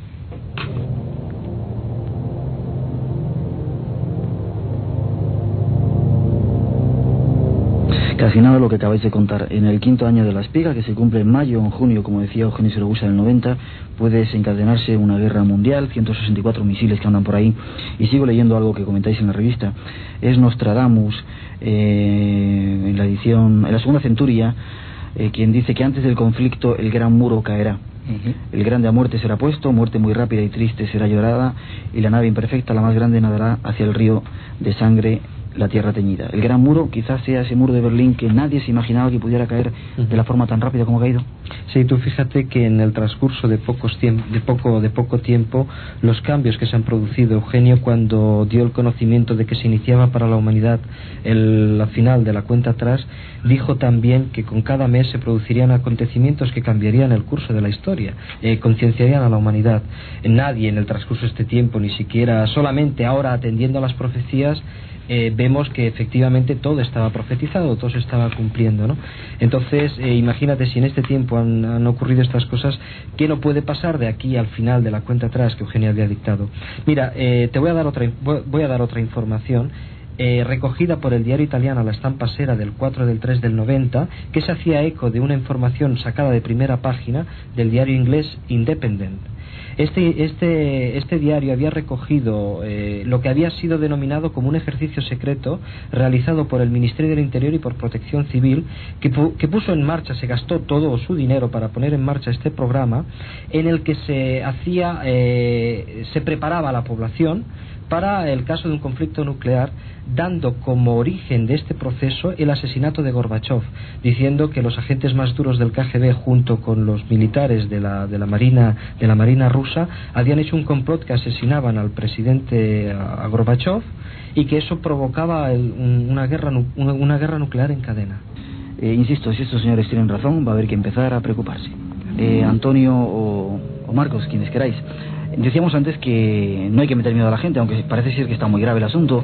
Casi nada lo que acabáis de contar. En el quinto año de la espiga, que se cumple en mayo o en junio, como decía Eugenio Siragusa en el 90, puede desencadenarse una guerra mundial, 164 misiles que andan por ahí. Y sigo leyendo algo que comentáis en la revista. Es Nostradamus, eh, en la edición, en la segunda centuria, eh, quien dice que antes del conflicto el gran muro caerá. El grande a muerte será puesto, muerte muy rápida y triste será llorada, y la nave imperfecta, la más grande, nadará hacia el río de sangre la tierra teñida. El gran muro quizás sea ese muro de Berlín que nadie se imaginaba que pudiera caer de la forma tan rápida como ha caído. Sí, tú fíjate que en el transcurso de, pocos de, poco, de poco tiempo, los cambios que se han producido, Eugenio cuando dio el conocimiento de que se iniciaba para la humanidad el, la final de la cuenta atrás, dijo también que con cada mes se producirían acontecimientos que cambiarían el curso de la historia, eh, concienciarían a la humanidad. Nadie en el transcurso de este tiempo, ni siquiera solamente ahora atendiendo a las profecías, eh, vemos que efectivamente todo estaba profetizado, todo se estaba cumpliendo. ¿no? Entonces, eh, imagínate si en este tiempo han, ocurrido estas cosas, ¿qué no puede pasar de aquí al final de la cuenta atrás que Eugenia había dictado? Mira, eh, te voy a dar otra, voy a dar otra información. recogida por el diario italiano La Estampa Sera del 4 del 3 del 90, que se hacía eco de una información sacada de primera página del diario inglés Independent. Este, este, este diario había recogido eh, lo que había sido denominado como un ejercicio secreto realizado por el Ministerio del Interior y por Protección Civil, que, que puso en marcha, se gastó todo su dinero para poner en marcha este programa, en el que se hacía, eh, se preparaba a la población para el caso de un conflicto nuclear, dando como origen de este proceso el asesinato de Gorbachev, diciendo que los agentes más duros del KGB junto con los militares de la, de la Marina de la Marina rusa habían hecho un complot que asesinaban al presidente a Gorbachev y que eso provocaba una guerra una, guerra nuclear en cadena. Eh, insisto, si estos señores tienen razón, va a haber que empezar a preocuparse. Eh, Antonio o, o Marcos, quienes queráis. Decíamos antes que no hay que meter miedo a la gente, aunque parece ser que está muy grave el asunto,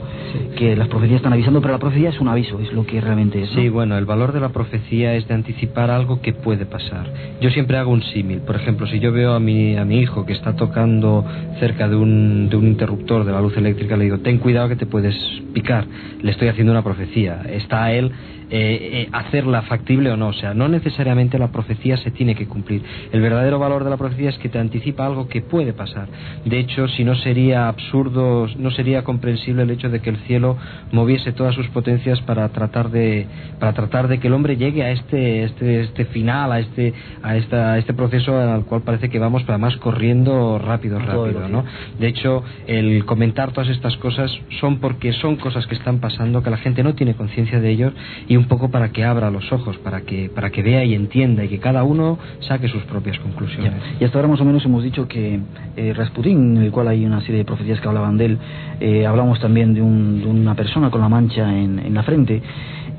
que las profecías están avisando, pero la profecía es un aviso, es lo que realmente es. Sí, bueno, el valor de la profecía es de anticipar algo que puede pasar. Yo siempre hago un símil. Por ejemplo, si yo veo a mi, a mi hijo que está tocando cerca de un, de un interruptor de la luz eléctrica, le digo, ten cuidado que te puedes picar. Le estoy haciendo una profecía. Está él eh, eh, hacerla factible o no. O sea, no necesariamente la profecía se tiene que cumplir. El verdadero valor de la profecía es que te anticipa algo que puede pasar. De hecho, si no sería absurdo, no sería comprensible el hecho de que el cielo moviese todas sus potencias para tratar de, para tratar de que el hombre llegue a este, este, este final, a este, a, esta, a este proceso al cual parece que vamos, además corriendo rápido, rápido, ¿no? De hecho, el comentar todas estas cosas son porque son cosas que están pasando, que la gente no tiene conciencia de ellos y un poco para que abra los ojos, para que, para que vea y entienda y que cada uno saque sus propias conclusiones. Y hasta ahora más o menos hemos dicho que eh, Rasputín, en el cual hay una serie de profecías que hablaban de él, eh, hablamos también de, un, de, una persona con la mancha en, en la frente,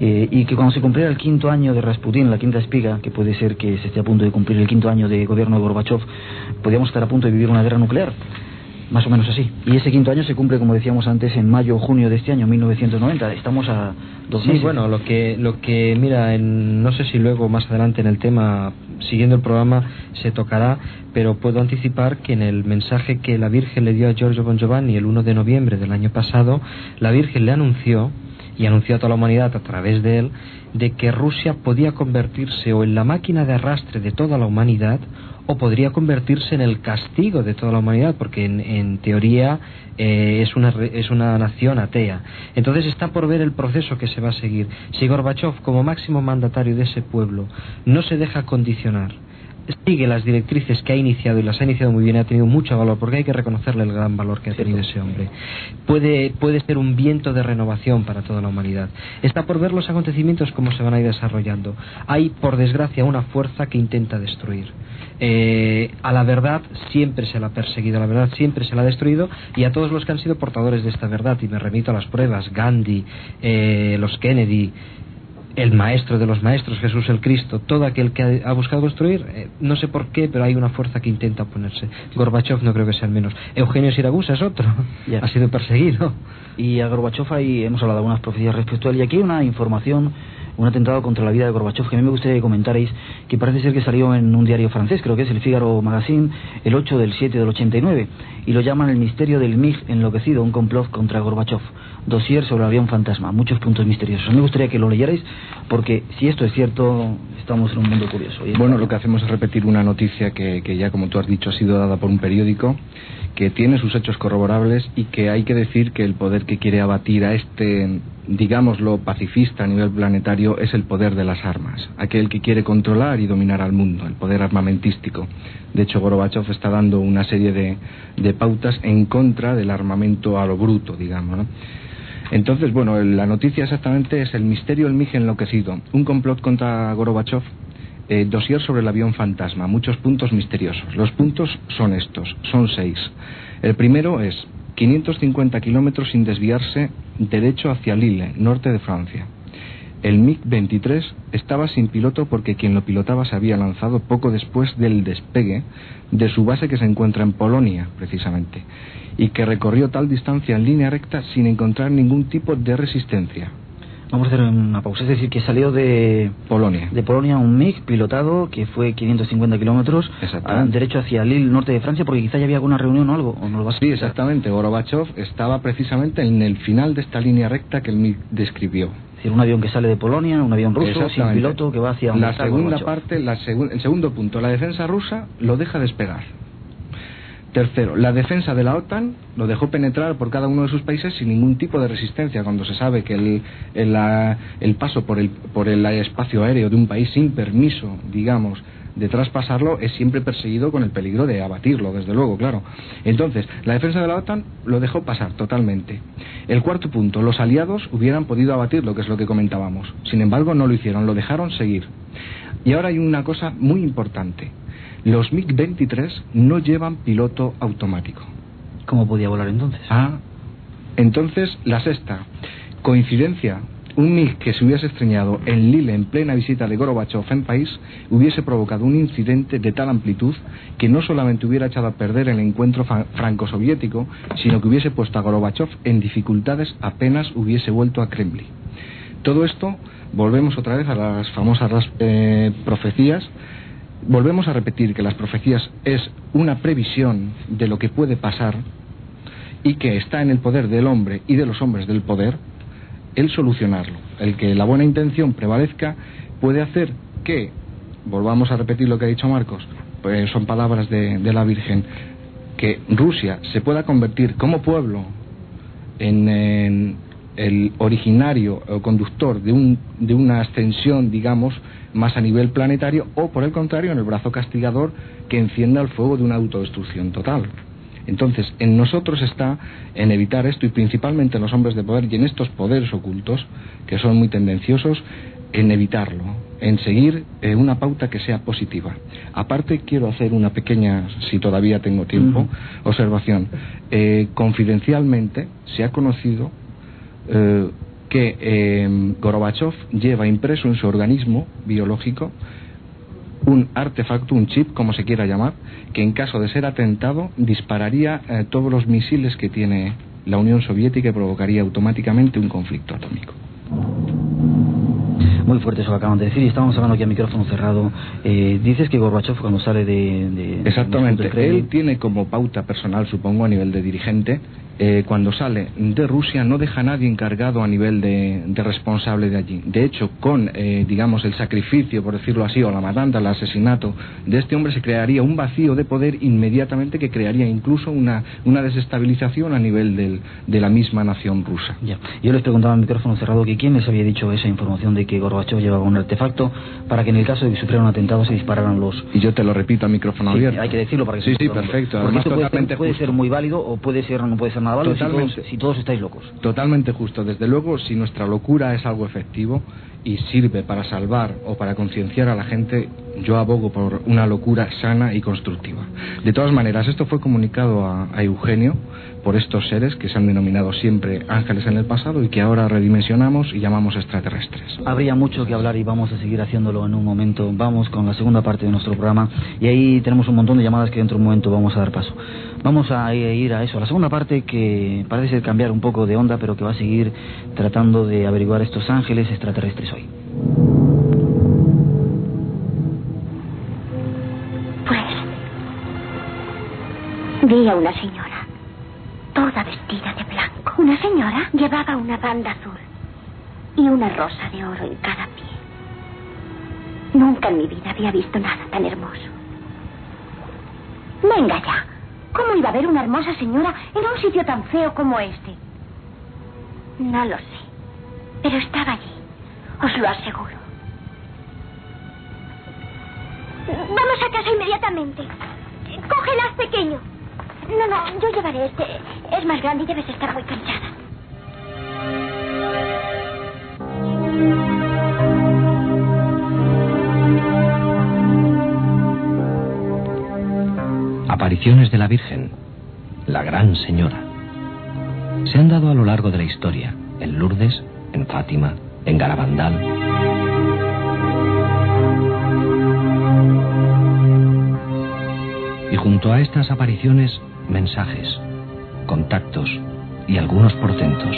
eh, y que cuando se cumpliera el quinto año de Rasputín, la quinta espiga, que puede ser que se esté a punto de cumplir el quinto año de gobierno de Gorbachev, podríamos estar a punto de vivir una guerra nuclear. Más o menos así. Y ese quinto año se cumple, como decíamos antes, en mayo o junio de este año, 1990. Estamos a dos sí, bueno, lo que, lo que mira, en, no sé si luego más adelante en el tema, siguiendo el programa, se tocará, pero puedo anticipar que en el mensaje que la Virgen le dio a Giorgio Bon Giovanni el 1 de noviembre del año pasado, la Virgen le anunció y anunció a toda la humanidad a través de él de que Rusia podía convertirse o en la máquina de arrastre de toda la humanidad o podría convertirse en el castigo de toda la humanidad, porque en, teoría eh, es, una, es una nación atea. Entonces está por ver el proceso que se va a seguir. Si Gorbachev, como máximo mandatario de ese pueblo, no se deja condicionar sigue las directrices que ha iniciado y las ha iniciado muy bien, ha tenido mucho valor, porque hay que reconocerle el gran valor que ha tenido ese hombre. Puede, puede ser un viento de renovación para toda la humanidad. Está por ver los acontecimientos cómo se van a ir desarrollando. Hay, por desgracia, una fuerza que intenta destruir. Eh, a la verdad siempre se la ha perseguido, a la verdad siempre se la ha destruido y a todos los que han sido portadores de esta verdad, y me remito a las pruebas, Gandhi, eh, los Kennedy, el maestro de los maestros, Jesús el Cristo, todo aquel que ha, buscado construir, eh, no sé por qué, pero hay una fuerza que intenta oponerse. Gorbachev no creo que sea el menos. Eugenio Siragusa es otro, ha sido perseguido. Y a Gorbachev ahí hemos hablado de algunas profecías respecto a él. Y aquí hay una información, un atentado contra la vida de Gorbachev que a mí me gustaría que comentarais, que parece ser que salió en un diario francés, creo que es el Figaro Magazine, el 8 del 7 del 89, y lo llaman el misterio del MIG enloquecido, un complot contra Gorbachev dossier sobre el avión fantasma, muchos puntos misteriosos. Me gustaría que lo leyerais porque si esto es cierto, estamos en un mundo curioso. bueno, lo que hacemos es repetir una noticia que, que ya, como tú has dicho, ha sido dada por un periódico que tiene sus hechos corroborables y que hay que decir que el poder que quiere abatir a este, digámoslo, pacifista a nivel planetario es el poder de las armas, aquel que quiere controlar y dominar al mundo, el poder armamentístico. De hecho, Gorbachev está dando una serie de, de pautas en contra del armamento a lo bruto, digamos. ¿no? Entonces, bueno, la noticia exactamente es el misterio del MIG enloquecido, un complot contra Gorbachev, eh, dossier sobre el avión fantasma, muchos puntos misteriosos. Los puntos son estos, son seis. El primero es 550 kilómetros sin desviarse derecho hacia Lille, norte de Francia. El MiG-23 estaba sin piloto porque quien lo pilotaba se había lanzado poco después del despegue de su base que se encuentra en Polonia, precisamente y que recorrió tal distancia en línea recta sin encontrar ningún tipo de resistencia. Vamos a hacer una pausa, es decir, que salió de Polonia, de Polonia un MiG pilotado que fue 550 kilómetros derecho hacia Lille, norte de Francia, porque quizá ya había alguna reunión o algo. ¿o no lo sí, exactamente. Gorbachev estaba precisamente en el final de esta línea recta que el MiG describió. Es decir, un avión que sale de Polonia, un avión ruso sin piloto que va hacia la segunda parte, la el segundo punto, la defensa rusa lo deja despegar Tercero, la defensa de la OTAN lo dejó penetrar por cada uno de sus países sin ningún tipo de resistencia, cuando se sabe que el, el, paso por el, por el espacio aéreo de un país sin permiso, digamos, de traspasarlo es siempre perseguido con el peligro de abatirlo, desde luego, claro. Entonces, la defensa de la OTAN lo dejó pasar totalmente. El cuarto punto, los aliados hubieran podido abatirlo, que es lo que comentábamos. Sin embargo, no lo hicieron, lo dejaron seguir. Y ahora hay una cosa muy importante. Los MiG-23 no llevan piloto automático. ¿Cómo podía volar entonces? Ah, entonces la sexta. Coincidencia. Un MiG que se hubiese estreñado en Lille en plena visita de Gorbachev en país hubiese provocado un incidente de tal amplitud que no solamente hubiera echado a perder el encuentro franco-soviético, sino que hubiese puesto a Gorbachev en dificultades apenas hubiese vuelto a Kremlin. Todo esto, volvemos otra vez a las famosas eh, profecías volvemos a repetir que las profecías es una previsión de lo que puede pasar y que está en el poder del hombre y de los hombres del poder el solucionarlo. El que la buena intención prevalezca puede hacer que, volvamos a repetir lo que ha dicho Marcos, pues son palabras de, de la Virgen, que Rusia se pueda convertir como pueblo en, el originario o conductor de, un, de una ascensión, digamos, más a nivel planetario, o por el contrario, en el brazo castigador que encienda el fuego de una autodestrucción total. Entonces, en nosotros está en evitar esto y principalmente en los hombres de poder y en estos poderes ocultos, que son muy tendenciosos, en evitarlo, en seguir eh, una pauta que sea positiva. Aparte, quiero hacer una pequeña, si todavía tengo tiempo, observación. Eh, confidencialmente se ha conocido eh, que eh, Gorbachev lleva impreso en su organismo biológico un artefacto, un chip, como se quiera llamar, que en caso de ser atentado dispararía eh, todos los misiles que tiene la Unión Soviética y provocaría automáticamente un conflicto atómico. Muy fuerte eso que acaban de decir y estamos hablando aquí a micrófono cerrado. Eh, dices que Gorbachev cuando sale de... Exactamente, él tiene como pauta personal, supongo, a nivel de dirigente, eh, cuando sale de Rusia no deja a nadie encargado a nivel de, de responsable de allí. De hecho, con, eh, digamos, el sacrificio, por decirlo así, o la matanza, el asesinato de este hombre, se crearía un vacío de poder inmediatamente que crearía incluso una, una desestabilización a nivel del, de la misma nación rusa. Ya. Yo les preguntaba al micrófono cerrado que quién les había dicho esa información de que Gorbachev llevaba un artefacto para que en el caso de que sufriera un atentado se dispararan los... Y yo te lo repito a micrófono Sí, abierto. hay que decirlo para que Sí, se sí, perfecto. Porque Además, esto puede, ser, puede ser muy válido o puede ser no puede ser nada si Totalmente. todos, si todos estáis locos. Totalmente justo. Desde luego, si nuestra locura es algo efectivo y sirve para salvar o para concienciar a la gente, yo abogo por una locura sana y constructiva. De todas maneras, esto fue comunicado a, a Eugenio por estos seres que se han denominado siempre ángeles en el pasado y que ahora redimensionamos y llamamos extraterrestres. Habría mucho que hablar y vamos a seguir haciéndolo en un momento. Vamos con la segunda parte de nuestro programa y ahí tenemos un montón de llamadas que dentro de un momento vamos a dar paso. Vamos a ir a eso, a la segunda parte que parece cambiar un poco de onda, pero que va a seguir tratando de averiguar estos ángeles extraterrestres hoy. Pues vi a una señora, toda vestida de blanco. ¿Una señora? Llevaba una banda azul y una rosa de oro en cada pie. Nunca en mi vida había visto nada tan hermoso. Venga ya. ¿Cómo iba a haber una hermosa señora en un sitio tan feo como este? No lo sé. Pero estaba allí. Os lo aseguro. Vamos a casa inmediatamente. Coge el haz pequeño. No, no, yo llevaré este. Es más grande y debes estar muy cansada. Apariciones de la Virgen, la Gran Señora. Se han dado a lo largo de la historia, en Lourdes, en Fátima, en Garabandal. Y junto a estas apariciones, mensajes, contactos y algunos portentos.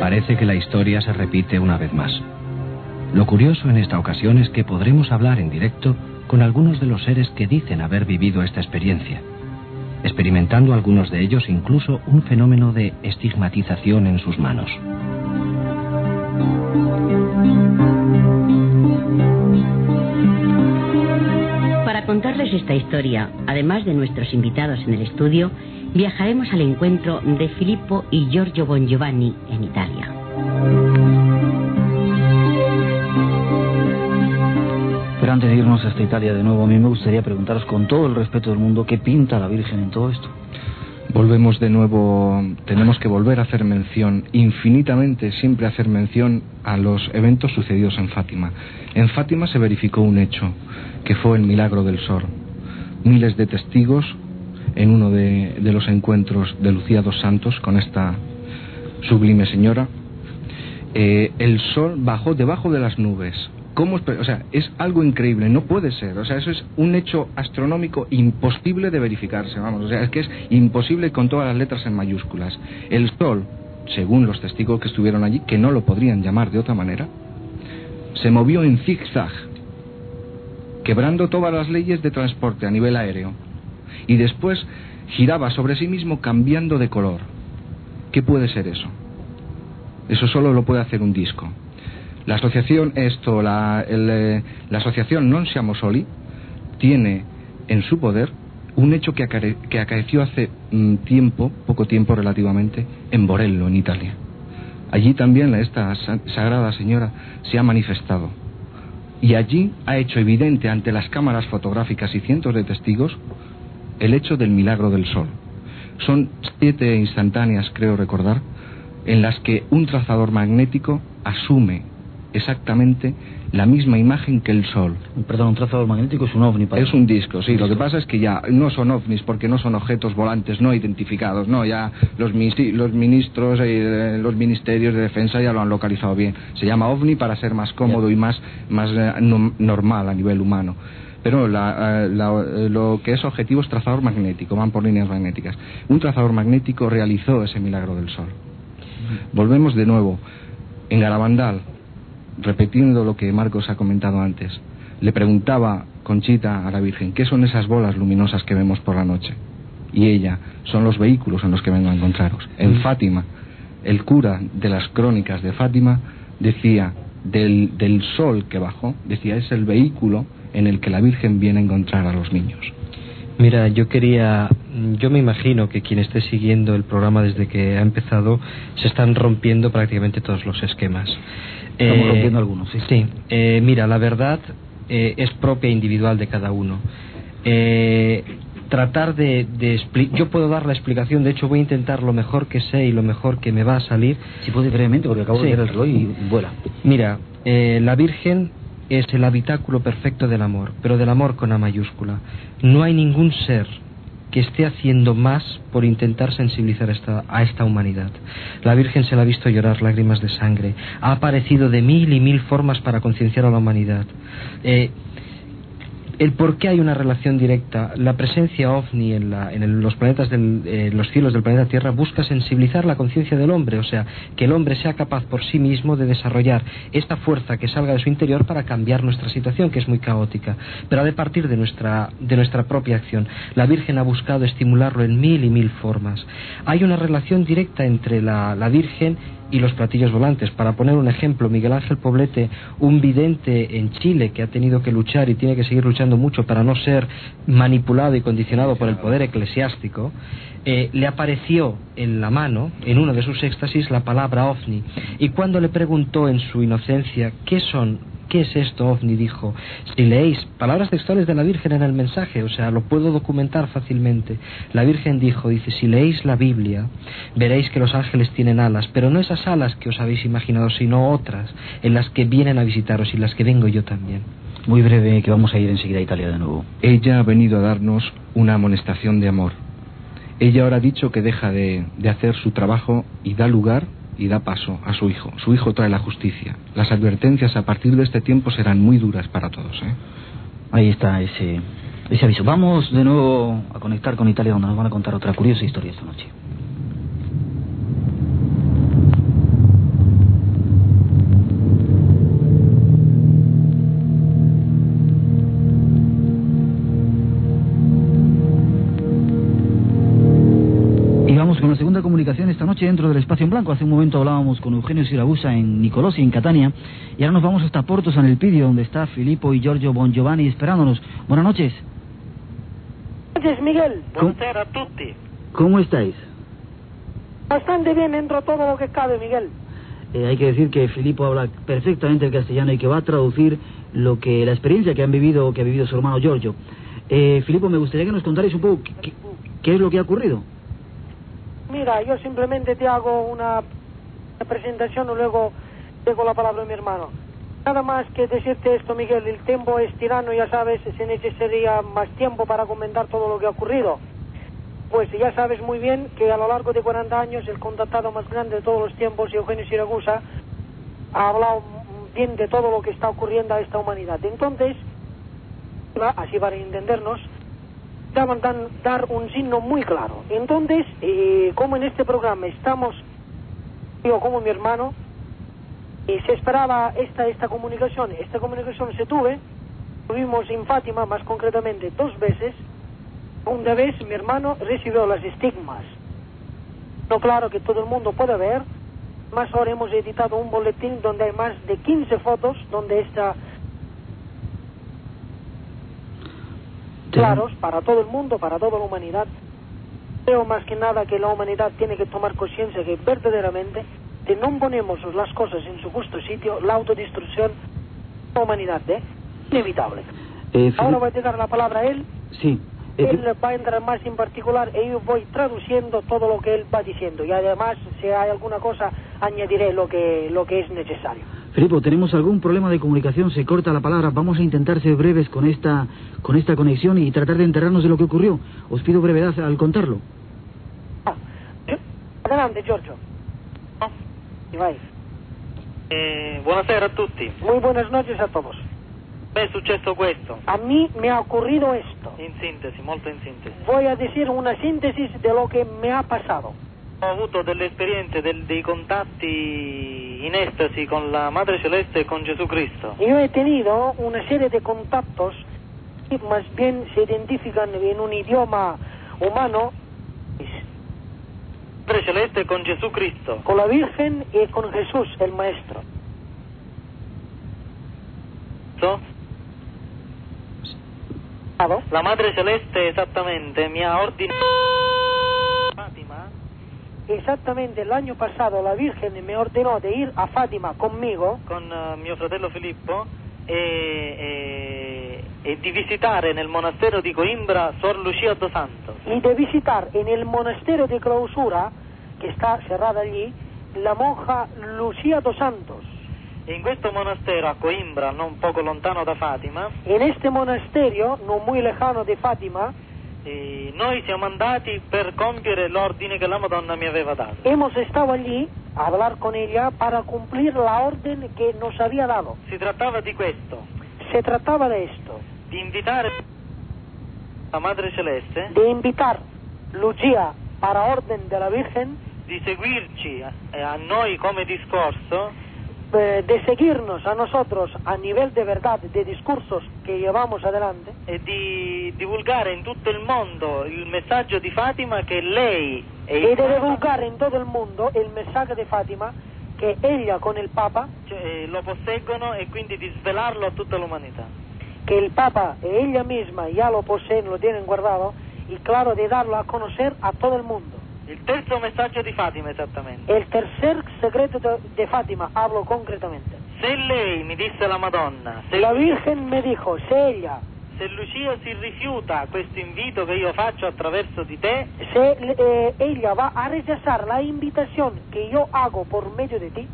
Parece que la historia se repite una vez más. Lo curioso en esta ocasión es que podremos hablar en directo con algunos de los seres que dicen haber vivido esta experiencia, experimentando algunos de ellos incluso un fenómeno de estigmatización en sus manos. Para contarles esta historia, además de nuestros invitados en el estudio, viajaremos al encuentro de Filippo y Giorgio Bongiovanni en Italia. Pero antes de irnos hasta Italia de nuevo, a mí me gustaría preguntaros con todo el respeto del mundo qué pinta la Virgen en todo esto. Volvemos de nuevo, tenemos que volver a hacer mención, infinitamente siempre hacer mención a los eventos sucedidos en Fátima. En Fátima se verificó un hecho, que fue el milagro del sol. Miles de testigos en uno de, los encuentros de Lucía dos Santos con esta sublime señora. Eh, el sol bajó debajo de las nubes. ¿Cómo o sea, es algo increíble, no puede ser. O sea, eso es un hecho astronómico imposible de verificarse, vamos. O sea, es que es imposible con todas las letras en mayúsculas. El sol, según los testigos que estuvieron allí, que no lo podrían llamar de otra manera, se movió en zigzag, quebrando todas las leyes de transporte a nivel aéreo. Y después giraba sobre sí mismo cambiando de color. ¿Qué puede ser eso? Eso solo lo puede hacer un disco. La asociación, esto, la, eh, la asociación Non Siamo Soli tiene en su poder un hecho que, acare, que acaeció hace mm, tiempo, poco tiempo relativamente, en Borello, en Italia. Allí también esta sa- sagrada señora se ha manifestado. Y allí ha hecho evidente ante las cámaras fotográficas y cientos de testigos el hecho del milagro del sol. Son siete instantáneas, creo recordar, en las que un trazador magnético asume exactamente la misma imagen que el Sol. Perdón, un trazador magnético es un ovni. Para Es un disco, sí. Lo que pasa es que ya no son ovnis porque no son objetos volantes no identificados. No, ya los, ministros, eh, los ministerios de defensa ya lo han localizado bien. Se llama ovni para ser más cómodo y más, más eh, no- normal a nivel humano. Pero la- eh, la- eh, lo que es objetivo es trazador magnético, van por líneas magnéticas. Un trazador magnético realizó ese milagro del Sol. Volvemos de nuevo. En Garabandal, repitiendo lo que Marcos ha comentado antes, le preguntaba Conchita a la Virgen, ¿qué son esas bolas luminosas que vemos por la noche? Y ella, son los vehículos en los que vengo a encontraros. En Mm. Fátima, el cura de las crónicas de Fátima decía, del, del sol que bajó, decía, es el vehículo en el que la Virgen viene a encontrar a los niños. Mira, yo quería, yo me imagino que quien esté siguiendo el programa desde que ha empezado se están rompiendo prácticamente todos los esquemas. Estamos rompiendo algunos, sí. Sí, eh, mira, la verdad eh, es propia individual de cada uno. Eh, tratar de, yo puedo dar la explicación, de hecho voy a intentar lo mejor que sé y lo mejor que me va a salir. Si puede brevemente, porque acabo Sí. de ver el reloj y vuela. Mira, eh, la Virgen es el habitáculo perfecto del amor, pero del amor con A mayúscula. No hay ningún ser que esté haciendo más por intentar sensibilizar esta- a esta humanidad. La Virgen se la ha visto llorar lágrimas de sangre, ha aparecido de mil y mil formas para concienciar a la humanidad. Eh, el por qué hay una relación directa, la presencia ovni en, la- los planetas del, eh, los cielos del planeta Tierra busca sensibilizar la conciencia del hombre, o sea, que el hombre sea capaz por sí mismo de desarrollar esta fuerza que salga de su interior para cambiar nuestra situación, que es muy caótica, pero ha de partir de nuestra, de nuestra propia acción. La Virgen ha buscado estimularlo en mil y mil formas. Hay una relación directa entre la, la Virgen y los platillos volantes. Para poner un ejemplo, Miguel Ángel Poblete, un vidente en Chile que ha tenido que luchar y tiene que seguir luchando mucho para no ser manipulado y condicionado por el poder eclesiástico, eh, le apareció en la mano, en uno de sus éxtasis, la palabra ovni. Y cuando le preguntó en su inocencia qué son ¿Qué es esto, ovni? Dijo. Si leéis palabras textuales de la Virgen en el mensaje, o sea, lo puedo documentar fácilmente. La Virgen dijo, dice, si leéis la Biblia, veréis que los ángeles tienen alas, pero no esas alas que os habéis imaginado, sino otras, en las que vienen a visitaros y las que vengo yo también. Muy breve, que vamos a ir enseguida a Italia de nuevo. Ella ha venido a darnos una amonestación de amor. Ella ahora ha dicho que deja de, de hacer su trabajo y da lugar y da paso a su hijo. Su hijo trae la justicia. Las advertencias a partir de este tiempo serán muy duras para todos. ¿eh? Ahí está ese, ese aviso. Vamos de nuevo a conectar con Italia, donde nos van a contar otra curiosa historia esta noche. Esta noche dentro del Espacio en Blanco. Hace un momento hablábamos con Eugenio Siragusa en Nicolosi, en Catania, y ahora nos vamos hasta Porto San Elpidio, donde está Filippo y Giorgio Bongiovanni esperándonos. Buenas noches. Buenas noches, Miguel. Buonasera a tutti. ¿Cómo estáis? Bastante bien dentro de todo lo que cabe, Miguel. Eh, hay que decir que Filippo habla perfectamente el castellano y que va a traducir lo que la experiencia que han vivido que ha vivido su hermano Giorgio. Eh, Filippo, me gustaría que nos contarais un poco qué es lo que ha ocurrido. Mira, yo simplemente te hago una presentación y luego dejo la palabra a mi hermano. Nada más que decirte esto, Miguel, el tiempo es tirano, ya sabes, se necesitaría más tiempo para comentar todo lo que ha ocurrido. Pues ya sabes muy bien que a lo largo de 40 años el contactado más grande de todos los tiempos, Eugenio Siragusa, ha hablado bien de todo lo que está ocurriendo a esta humanidad. Entonces, así para entendernos, daban dan- dar un signo muy claro. Entonces, eh, como en este programa estamos, yo como mi hermano, y se esperaba esta, esta comunicación, esta comunicación se tuve, tuvimos en Fátima, más concretamente dos veces, una vez mi hermano recibió las estigmas. No claro que todo el mundo puede ver, más ahora hemos editado un boletín donde hay más de 15 fotos donde está claros para todo el mundo, para toda la humanidad. Creo más que nada que la humanidad tiene que tomar conciencia que verdaderamente, si no ponemos las cosas en su justo sitio, la autodestrucción de la humanidad es inevitable. Eh, Ahora voy a dar la palabra a él. Sí. eh, Él va a entrar más en particular y yo voy traduciendo todo lo que él va diciendo. Y además, si hay alguna cosa, añadiré lo que, lo que es necesario. Filippo, tenemos algún problema de comunicación, se corta la palabra. Vamos a intentar ser breves con esta, con esta conexión y tratar de enterarnos de lo que ocurrió. Os pido brevedad al contarlo. Adelante, Giorgio. Y vai. Eh, buonasera a tutti. Muy buenas noches a todos. Me è successo questo. A mí me ha ocurrido esto. In sintesi, molto in sintesi. Voy a decir una síntesis de lo que me ha pasado. Ho avuto delle esperienze, del- dei contatti in estasi con la Madre Celeste e con Gesù Cristo. Yo he tenido una serie de contactos más bien se identifican en un idioma humano Padre Celeste con Jesucristo. con la Virgen y con Jesús, el Maestro. So? La Madre Celeste esattamente mi ha ordinato Fatima Exactamente el año pasado la Virgen me ordenó de ir a Fátima conmigo con eh, mio fratello Filippo e, e- e di visitare nel monastero di Coimbra Sor Lucia dos Santos. y de visitar en el monasterio de clausura, que está cerrada allí, la monja Lucía dos Santos. E in questo monastero a Coimbra, non poco lontano da Fatima, En este monasterio, no muy lejano de Fátima, eh, noi siamo andati per compiere l'ordine che la Madonna mi aveva dato. hemos estado allí a hablar con ella para cumplir la orden que nos había dado. Si trattava di questo, Se trataba de esto, di invitare la Madre Celeste. De invitar Lucía para orden de la Virgen, di seguirci eh, a noi come discorso eh, de seguirnos a nosotros a nivel de verdad, de discursos que llevamos adelante, e di divulgare in tutto il mondo il messaggio di Fatima che lei e y il de Papa, divulgar en todo el mundo el mensaje de Fátima que ella con el Papa, cioè, lo posseggono e quindi di svelarlo a tutta l'umanità. que el Papa y ella misma ya lo poseen, lo tienen guardado, y claro, de darlo a conocer a todo el mundo. Il terzo messaggio di Fatima esattamente. El tercer secreto de, de Fátima, hablo concretamente. Se lei, mi disse la Madonna, se, La Virgen me dijo, si ella, se Lucia si rifiuta questo invito che io faccio attraverso di te, se eh, ella va a rechazar la invitación que yo hago por medio de ti,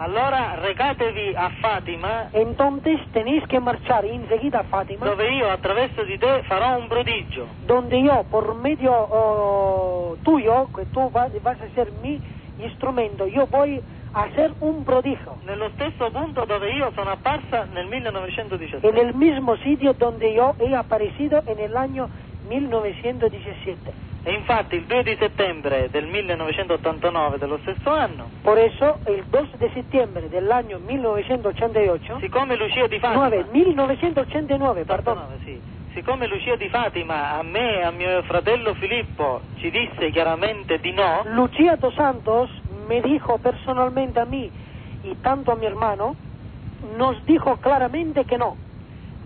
allora recatevi a Fatima entonces tenéis que marchar enseguida a Fátima, dove io attraverso di te farò un prodigio. donde yo, por medio oh, tuyo, que tú va- vas a ser mi instrumento, yo voy a hacer un prodigio. Nello stesso punto dove io sono apparsa nel 1917. En el mismo sitio donde yo he aparecido en el año 1917. E infatti il 2 di settembre del 1989 dello stesso anno, Por eso, el 2 de septiembre del año 1988, siccome Lucia di Fatima 9, 1989, perdón, 89, sì. Siccome Lucia di Fatima a me e a mio fratello Filippo ci disse chiaramente di no, Lucía dos Santos me dijo personalmente a mí y tanto a mi hermano, nos dijo claramente que no.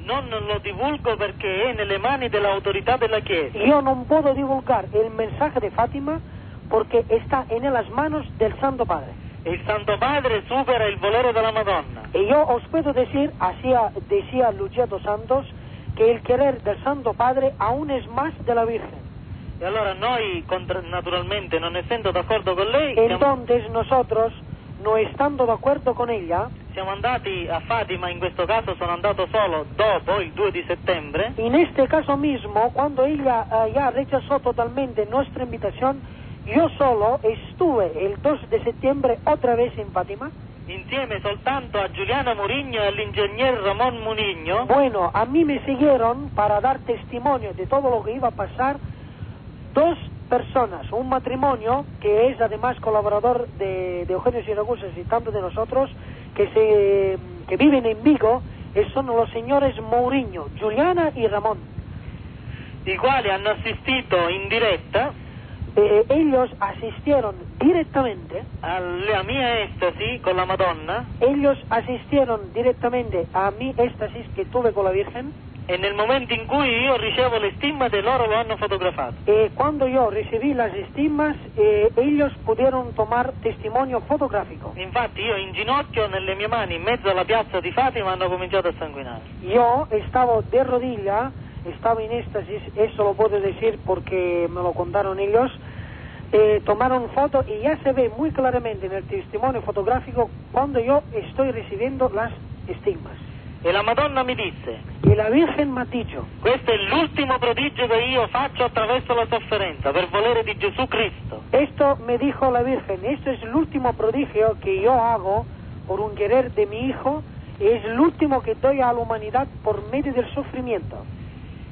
Non lo divulgo perché è nelle mani dell'autorità della Chiesa. Yo no puedo divulgar el mensaje de Fátima porque está en las manos del Santo Padre. E il Santo Padre supera il volere della Madonna. Y yo os puedo decir, así a- decía Lucía dos Santos, que el querer del Santo Padre aún es más de la Virgen. E allora noi, contra- naturalmente, non essendo d'accordo con lei, Entonces nosotros, no estando de acuerdo con ella, siamo andati a Fatima, in questo caso sono andato solo dopo il 2 di settembre, en este caso mismo, cuando ella eh, ya rechazó totalmente nuestra invitación, yo solo estuve el 2 de septiembre otra vez en Fátima. insieme soltanto a Giuliana Murigno e all'ingegner Ramon Munigno, Bueno, a mí me siguieron para dar testimonio de todo lo que iba a pasar dos personas, un matrimonio que es además colaborador de, de Eugenio Siracusas y tanto de nosotros, que, se, que viven en Vigo, eh, son los señores Mourinho, Juliana y Ramón. i quali hanno assistito in diretta Eh, ellos asistieron directamente, alla mia estasi con la Madonna ellos asistieron directamente a mi éxtasis que tuve con la Virgen. E nel momento in cui io ricevo le stimmate loro lo hanno fotografato. Eh, cuando yo recibí las estimas, eh, ellos pudieron tomar testimonio fotográfico. Infatti io in ginocchio nelle mie mani in mezzo alla piazza di Fatima hanno cominciato a sanguinare. Yo estaba de rodilla, estaba en éxtasis, eso lo puedo decir porque me lo contaron ellos. Eh, tomaron foto y ya se ve muy claramente en el testimonio fotográfico cuando yo estoy recibiendo las estigmas. E la Madonna mi disse, Y la Virgen me ha dicho, questo è l'ultimo prodigio che io faccio attraverso la sofferenza, per volere di Gesù Cristo. esto me dijo la Virgen, esto es el último prodigio que yo hago por un querer de mi hijo, es el último que doy a la humanidad por medio del sufrimiento.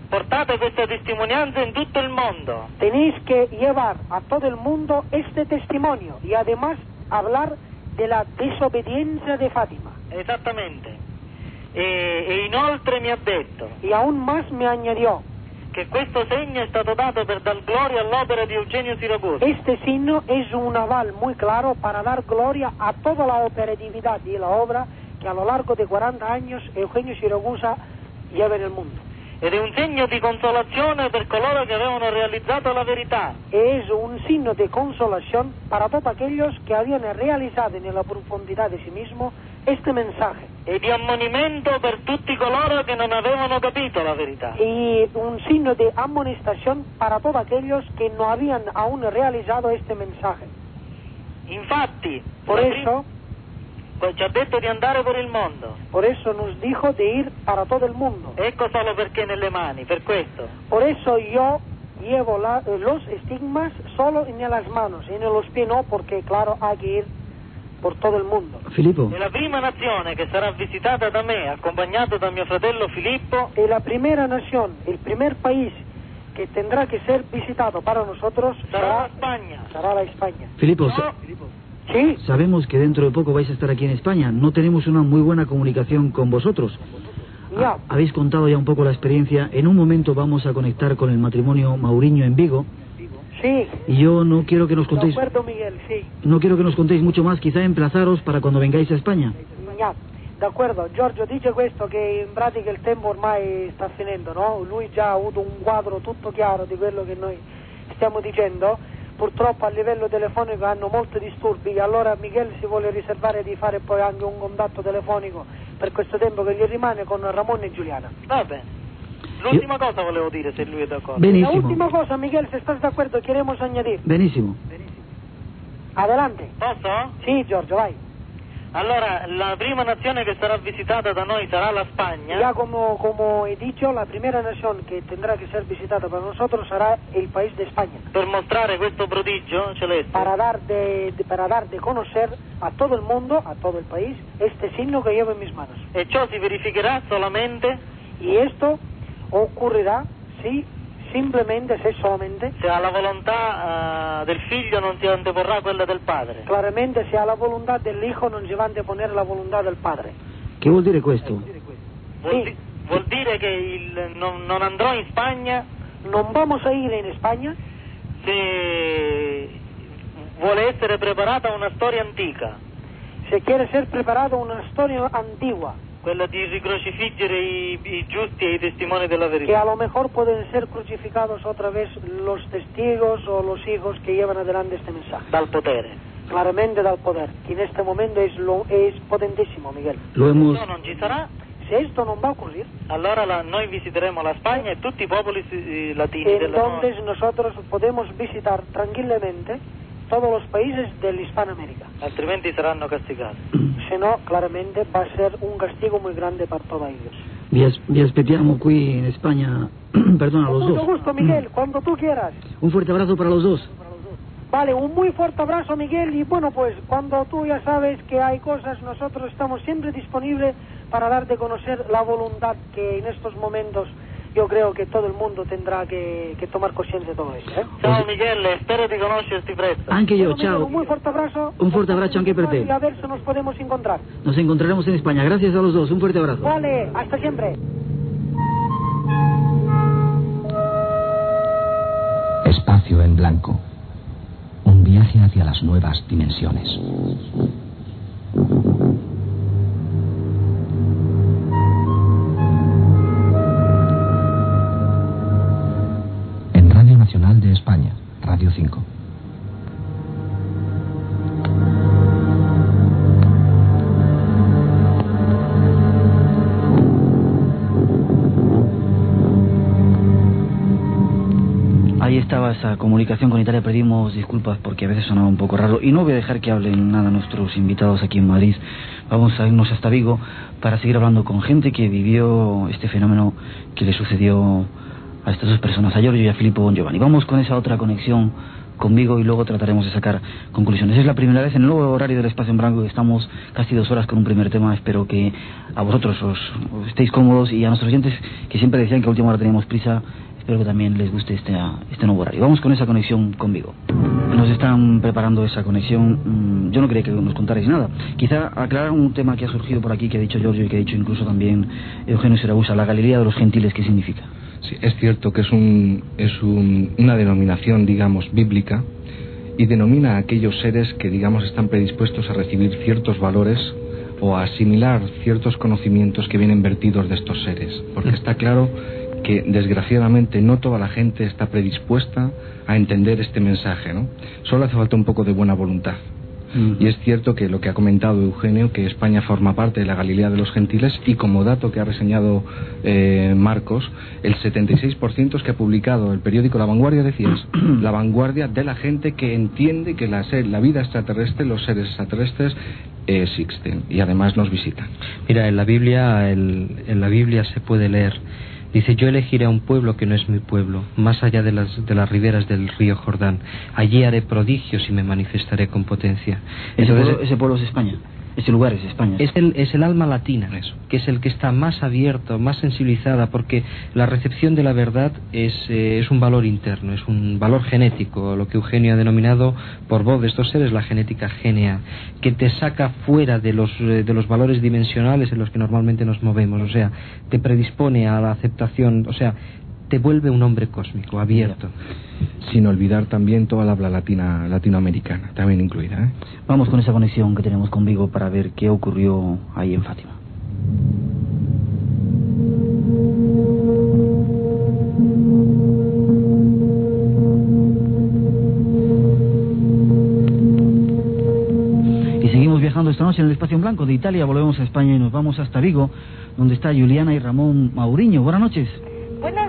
Portate questa testimonianza in tutto il mondo. Tenéis que llevar a todo el mundo este testimonio y además hablar de la desobediencia de Fátima. Esattamente. E, e inoltre mi ha detto y aún más me añadió, che questo segno è stato dato per dar gloria all'opera di Eugenio Siracusa. este signo es un aval muy claro para dar gloria a toda la operatividad y la obra que a lo largo de 40 años Eugenio Siragusa lleva en el mundo. Ed è un segno di consolazione per coloro che avevano realizzato la verità. Es un signo de consolación para todos aquellos que habían realizado en la profundidad de sí mismo este mensaje. e di ammonimento per tutti coloro che non avevano capito la verità. y un signo de amonestación para todos aquellos que no habían aún realizado este mensaje. Infatti, Por eso, poi ci ha detto di andare per il mondo. por eso nos dijo de ir para todo el mundo. Ecco solo perché nelle mani, per questo. Por eso yo llevo la- los estigmas solo en las manos, en los pies no, porque claro, hay que ir por todo el mundo. Filippo, E la prima nazione che sarà visitata da me, accompagnato da mio fratello Filippo, Y la primera nación, el primer país que tendrá que ser visitado para nosotros será, Spagna. será la España. Filippo, No, sa- Sí, sabemos que dentro de poco vais a estar aquí en España. No tenemos una muy buena comunicación con vosotros. ya. Habéis contado ya un poco la experiencia. En un momento vamos a conectar con el matrimonio Mauriño en Vigo. Sí, Y yo no quiero que nos de contéis, acuerdo, Miguel, sí. no quiero que nos contéis mucho más. Quizá emplazaros para cuando vengáis a España. Ya, d'accordo. Giorgio dice questo che in pratica il tempo ormai sta finendo, no? Lui già ha avuto un quadro tutto chiaro di quello che noi stiamo dicendo. Purtroppo a livello telefonico hanno molti disturbi, allora Michele si vuole riservare di fare poi anche un contatto telefonico per questo tempo che gli rimane con Ramone e Giuliana. Va bene. L'ultima cosa volevo dire, se lui è d'accordo. La Benissimo. última cosa, Miguel, si estás de acuerdo, queremos añadir. Benissimo. Adelante. Posso? Sí, Giorgio, vai. Allora, la prima nazione che sarà visitata da noi sarà la Spagna. Ya como, como he dicho, la primera nación que tendrá que ser visitada para nosotros será el país de España. per mostrare questo prodigio celeste. para dar de, de- para dar de conocer a todo el mundo, a todo el país, este signo que llevo en mis manos. E ciò si verificherà solamente Y esto ocurrirá si simplemente, si solamente, se alla volontà eh, del figlio non si anteporrà quella del padre. claramente si a la voluntad del Hijo non si va a anteponer la voluntad del Padre. Che vuol dire questo? Vuol, Sì. di- vuol dire che il- non, non andrò in Spagna Non vamos a ir en España se vuole essere preparata una storia antica, si quiere ser preparado una historia antigua, quella di ricrocifiggere i, i giusti e i testimoni della que a lo mejor pueden ser crucificados otra vez los testigos o los hijos que llevan adelante este mensaje. Dal potere. Claramente dal poder, que en este momento es, lo, es potentísimo, Miguel. Lo hemos, Se non ci sarà, esto no va a ocurrir, allora la- noi visiteremo la Spagna e tutti i popoli eh, latini della nuova- entonces nosotros podemos visitar tranquilamente todos los países de la Hispanoamérica. altrimenti saranno castigati. Si no, claramente va a ser un castigo muy grande para todos ellos. vi, as- vi aspettiamo qui in Spagna, perdona, Con los mucho dos. gusto, Miguel, cuando tú quieras. Un fuerte abrazo para los dos. Vale, un muy fuerte abrazo, Miguel, y bueno, pues cuando tú ya sabes que hay cosas, nosotros estamos siempre disponibles para dar de conocer la voluntad que en estos momentos yo creo que todo el mundo tendrá que, que tomar conciencia de todo eso. ¿eh? Ciao Michele, spero di conoscerti presto. Anche io, Bueno, Miguel, ciao. Un muy fuerte abrazo. Un fuerte abrazo anche per te. Y a ver si nos podemos encontrar. Nos encontraremos en España. Gracias a los dos. Un fuerte abrazo. Vale, hasta siempre. Espacio en blanco. Un viaje hacia las nuevas dimensiones. España, Radio 5. Ahí estaba esa comunicación con Italia. Pedimos disculpas porque a veces sonaba un poco raro. Y no voy a dejar que hablen nada nuestros invitados aquí en Madrid. Vamos a irnos hasta Vigo para seguir hablando con gente que vivió este fenómeno que le sucedió a estas dos personas, a Giorgio y a Filippo Bon Giovanni. Vamos con esa otra conexión con Vigo y luego trataremos de sacar conclusiones. Es la primera vez en el nuevo horario del Espacio en Blanco que estamos casi dos horas con un primer tema. Espero que a vosotros os, os estéis cómodos y a nuestros oyentes que siempre decían que a última hora teníamos prisa, espero que también les guste este, este nuevo horario. Vamos con esa conexión con Vigo. Nos están preparando esa conexión. Mm, Yo no quería que nos contarais nada. Quizá aclarar un tema que ha surgido por aquí, que ha dicho Giorgio y que ha dicho incluso también Eugenio Siragusa, la Galilea de los Gentiles, ¿qué significa? Sí, es cierto que es, un, es un- una denominación, digamos, bíblica y denomina a aquellos seres que, digamos, están predispuestos a recibir ciertos valores o a asimilar ciertos conocimientos que vienen vertidos de estos seres. Porque está claro que, desgraciadamente, no toda la gente está predispuesta a entender este mensaje, ¿no? Solo hace falta un poco de buena voluntad. Y es cierto que lo que ha comentado Eugenio, que España forma parte de la Galilea de los Gentiles, y como dato que ha reseñado eh, Marcos, el 76% es que ha publicado el periódico La Vanguardia, decías, la vanguardia de la gente que entiende que la, se- la vida extraterrestre, los seres extraterrestres, eh, existen y además nos visitan. Mira, en la Biblia, el- en la Biblia se puede leer. Dice, yo elegiré a un pueblo que no es mi pueblo, más allá de las, de las riberas del río Jordán. Allí haré prodigios y me manifestaré con potencia. Ese Entonces, pueblo, ese pueblo es España. Ese lugar es España. es el, es el alma latina, que es el que está más abierto, más sensibilizada, porque la recepción de la verdad es, eh, es un valor interno, es un valor genético, lo que Eugenio ha denominado por voz de estos seres la genética genia, que te saca fuera de los, eh, de los valores dimensionales en los que normalmente nos movemos, o sea, te predispone a la aceptación, o sea, te vuelve un hombre cósmico, abierto. Sin olvidar también toda la habla latina, latinoamericana, también incluida. ¿eh? Vamos con esa conexión que tenemos con Vigo para ver qué ocurrió ahí en Fátima. Y seguimos viajando esta noche en el espacio en blanco de Italia, volvemos a España y nos vamos hasta Vigo, donde está Juliana y Ramón Mauriño. Buenas noches.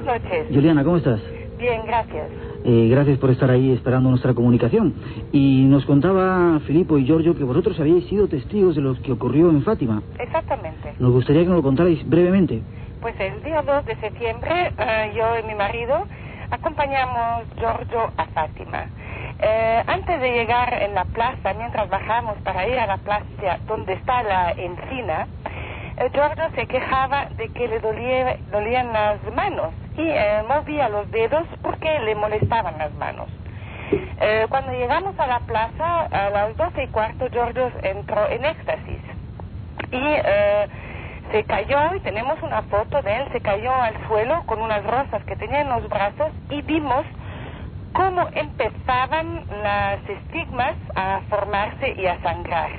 Buenas noches. Juliana, ¿cómo estás? Bien, gracias. Eh, gracias por estar ahí esperando nuestra comunicación. Y nos contaba Filipo y Giorgio que vosotros habíais sido testigos de lo que ocurrió en Fátima. Exactamente. Nos gustaría que nos lo contarais brevemente. Pues el día 2 de septiembre eh, yo y mi marido acompañamos Giorgio a Fátima. Eh, antes de llegar en la plaza, mientras bajamos para ir a la plaza donde está la encina, Giorgio se quejaba de que le dolía- dolían las manos y eh, movía los dedos porque le molestaban las manos. Eh, cuando llegamos a la plaza, a las doce y cuarto, Giorgio entró en éxtasis y eh, se cayó y tenemos una foto de él, se cayó al suelo con unas rosas que tenía en los brazos y vimos cómo empezaban las estigmas a formarse y a sangrar.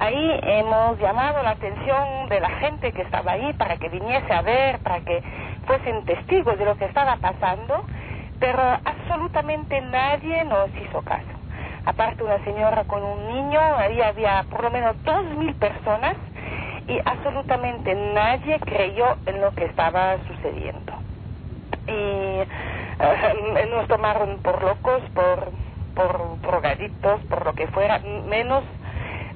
Ahí hemos llamado la atención de la gente que estaba ahí para que viniese a ver, para que fuesen testigos de lo que estaba pasando, pero absolutamente nadie nos hizo caso. Aparte una señora con un niño, ahí había por lo menos dos mil personas y absolutamente nadie creyó en lo que estaba sucediendo. Y eh, nos tomaron por locos, por, por por lo que fuera, menos,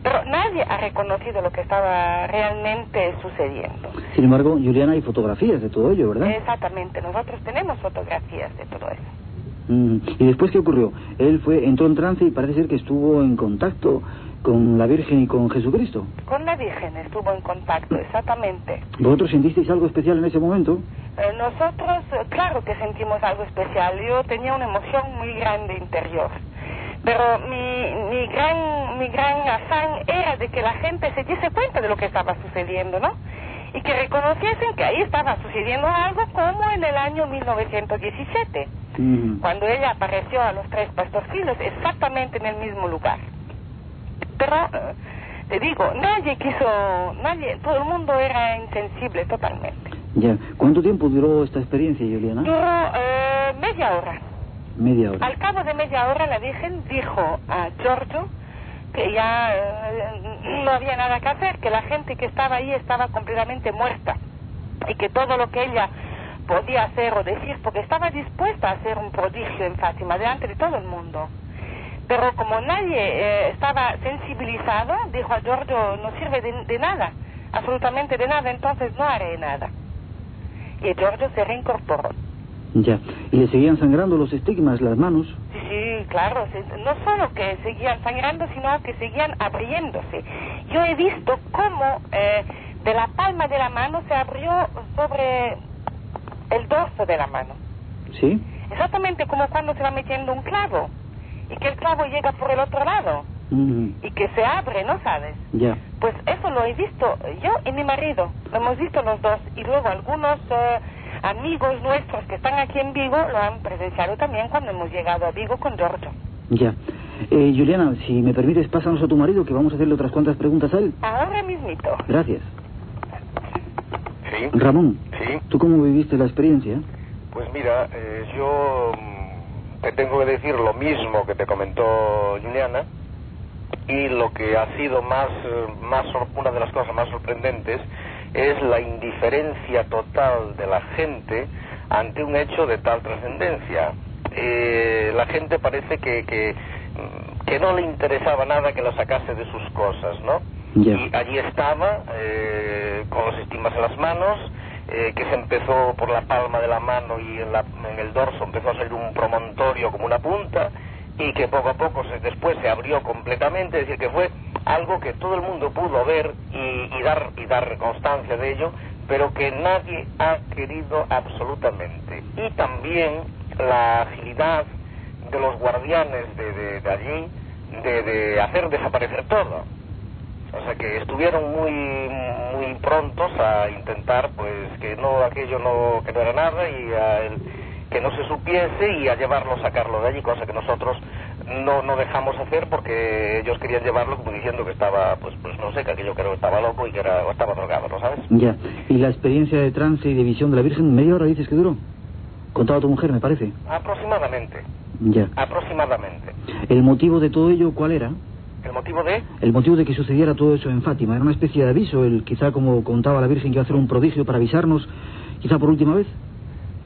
pero nadie ha reconocido lo que estaba realmente sucediendo. Sin embargo, Juliana, hay fotografías de todo ello, ¿verdad? Exactamente, nosotros tenemos fotografías de todo eso. Mm, ¿Y después qué ocurrió? Él fue entró en trance y parece ser que estuvo en contacto con la Virgen y con Jesucristo. Con la Virgen estuvo en contacto, exactamente. ¿Vosotros sentisteis algo especial en ese momento? Eh, nosotros, eh, claro que sentimos algo especial. Yo tenía una emoción muy grande interior. Pero mi, mi, gran, mi gran afán era de que la gente se diese cuenta de lo que estaba sucediendo, ¿no? Y que reconociesen que ahí estaba sucediendo algo como en el año 1917, Mm. cuando ella apareció a los tres pastorcillos exactamente en el mismo lugar. Pero, eh, te digo, nadie quiso, nadie, todo el mundo era insensible totalmente. Ya. ¿Cuánto tiempo duró esta experiencia, Juliana? Duró eh, media hora. Al cabo de media hora la Virgen dijo a Giorgio que ya eh, no había nada que hacer, que la gente que estaba ahí estaba completamente muerta y que todo lo que ella podía hacer o decir, porque estaba dispuesta a hacer un prodigio en Fátima delante de todo el mundo. Pero como nadie eh, estaba sensibilizado, dijo a Giorgio, no sirve de, de nada, absolutamente de nada, entonces no haré nada. Y Giorgio se reincorporó. Ya. ¿Y le seguían sangrando los estigmas, las manos? Sí, sí, claro. no solo que seguían sangrando, sino que seguían abriéndose. Yo he visto cómo eh, de la palma de la mano se abrió sobre el dorso de la mano. ¿Sí? Exactamente como cuando se va metiendo un clavo. y que el clavo llega por el otro lado Mm, y que se abre, ¿no sabes? ya. Pues eso lo he visto yo y mi marido, lo hemos visto los dos y luego algunos eh, amigos nuestros que están aquí en Vigo lo han presenciado también cuando hemos llegado a Vigo con Giorgio. Ya. Eh, Juliana, si me permites, pásanos a tu marido que vamos a hacerle otras cuantas preguntas a él. Ahora mismito. Gracias. Sí. Ramón, Sí. ¿tú cómo viviste la experiencia? Pues mira, eh, yo mm, te tengo que decir lo mismo que te comentó Juliana y lo que ha sido más, eh, más sor- una de las cosas más sorprendentes es la indiferencia total de la gente ante un hecho de tal trascendencia. Eh, la gente parece que, que, que no le interesaba nada que lo sacase de sus cosas, ¿no? Y allí estaba, eh, con los estigmas en las manos, eh, que se empezó por la palma de la mano y en, la- en el dorso empezó a salir un promontorio como una punta y que poco a poco se- después se abrió completamente, es decir, que fue algo que todo el mundo pudo ver y, y dar, y dar constancia de ello, pero que nadie ha querido absolutamente. Y también la agilidad de los guardianes de, de- allí de, de hacer desaparecer todo. O sea que estuvieron muy muy prontos a intentar pues que no aquello no que no era nada y a el- que no se supiese y a llevarlo sacarlo de allí cosa que nosotros no no dejamos hacer porque ellos querían llevarlo como diciendo que estaba pues pues no sé que aquello que estaba loco y que era o estaba drogado ¿no sabes? Ya. ¿Y la experiencia de trance y de visión de la Virgen, media hora dices que duró? Contaba tu mujer, me parece. aproximadamente Ya. aproximadamente ¿El motivo de todo ello cuál era? el motivo de El motivo de que sucediera todo eso en Fátima. ¿Era una especie de aviso? El, quizá como contaba la Virgen que iba a hacer un prodigio para avisarnos, quizá por última vez.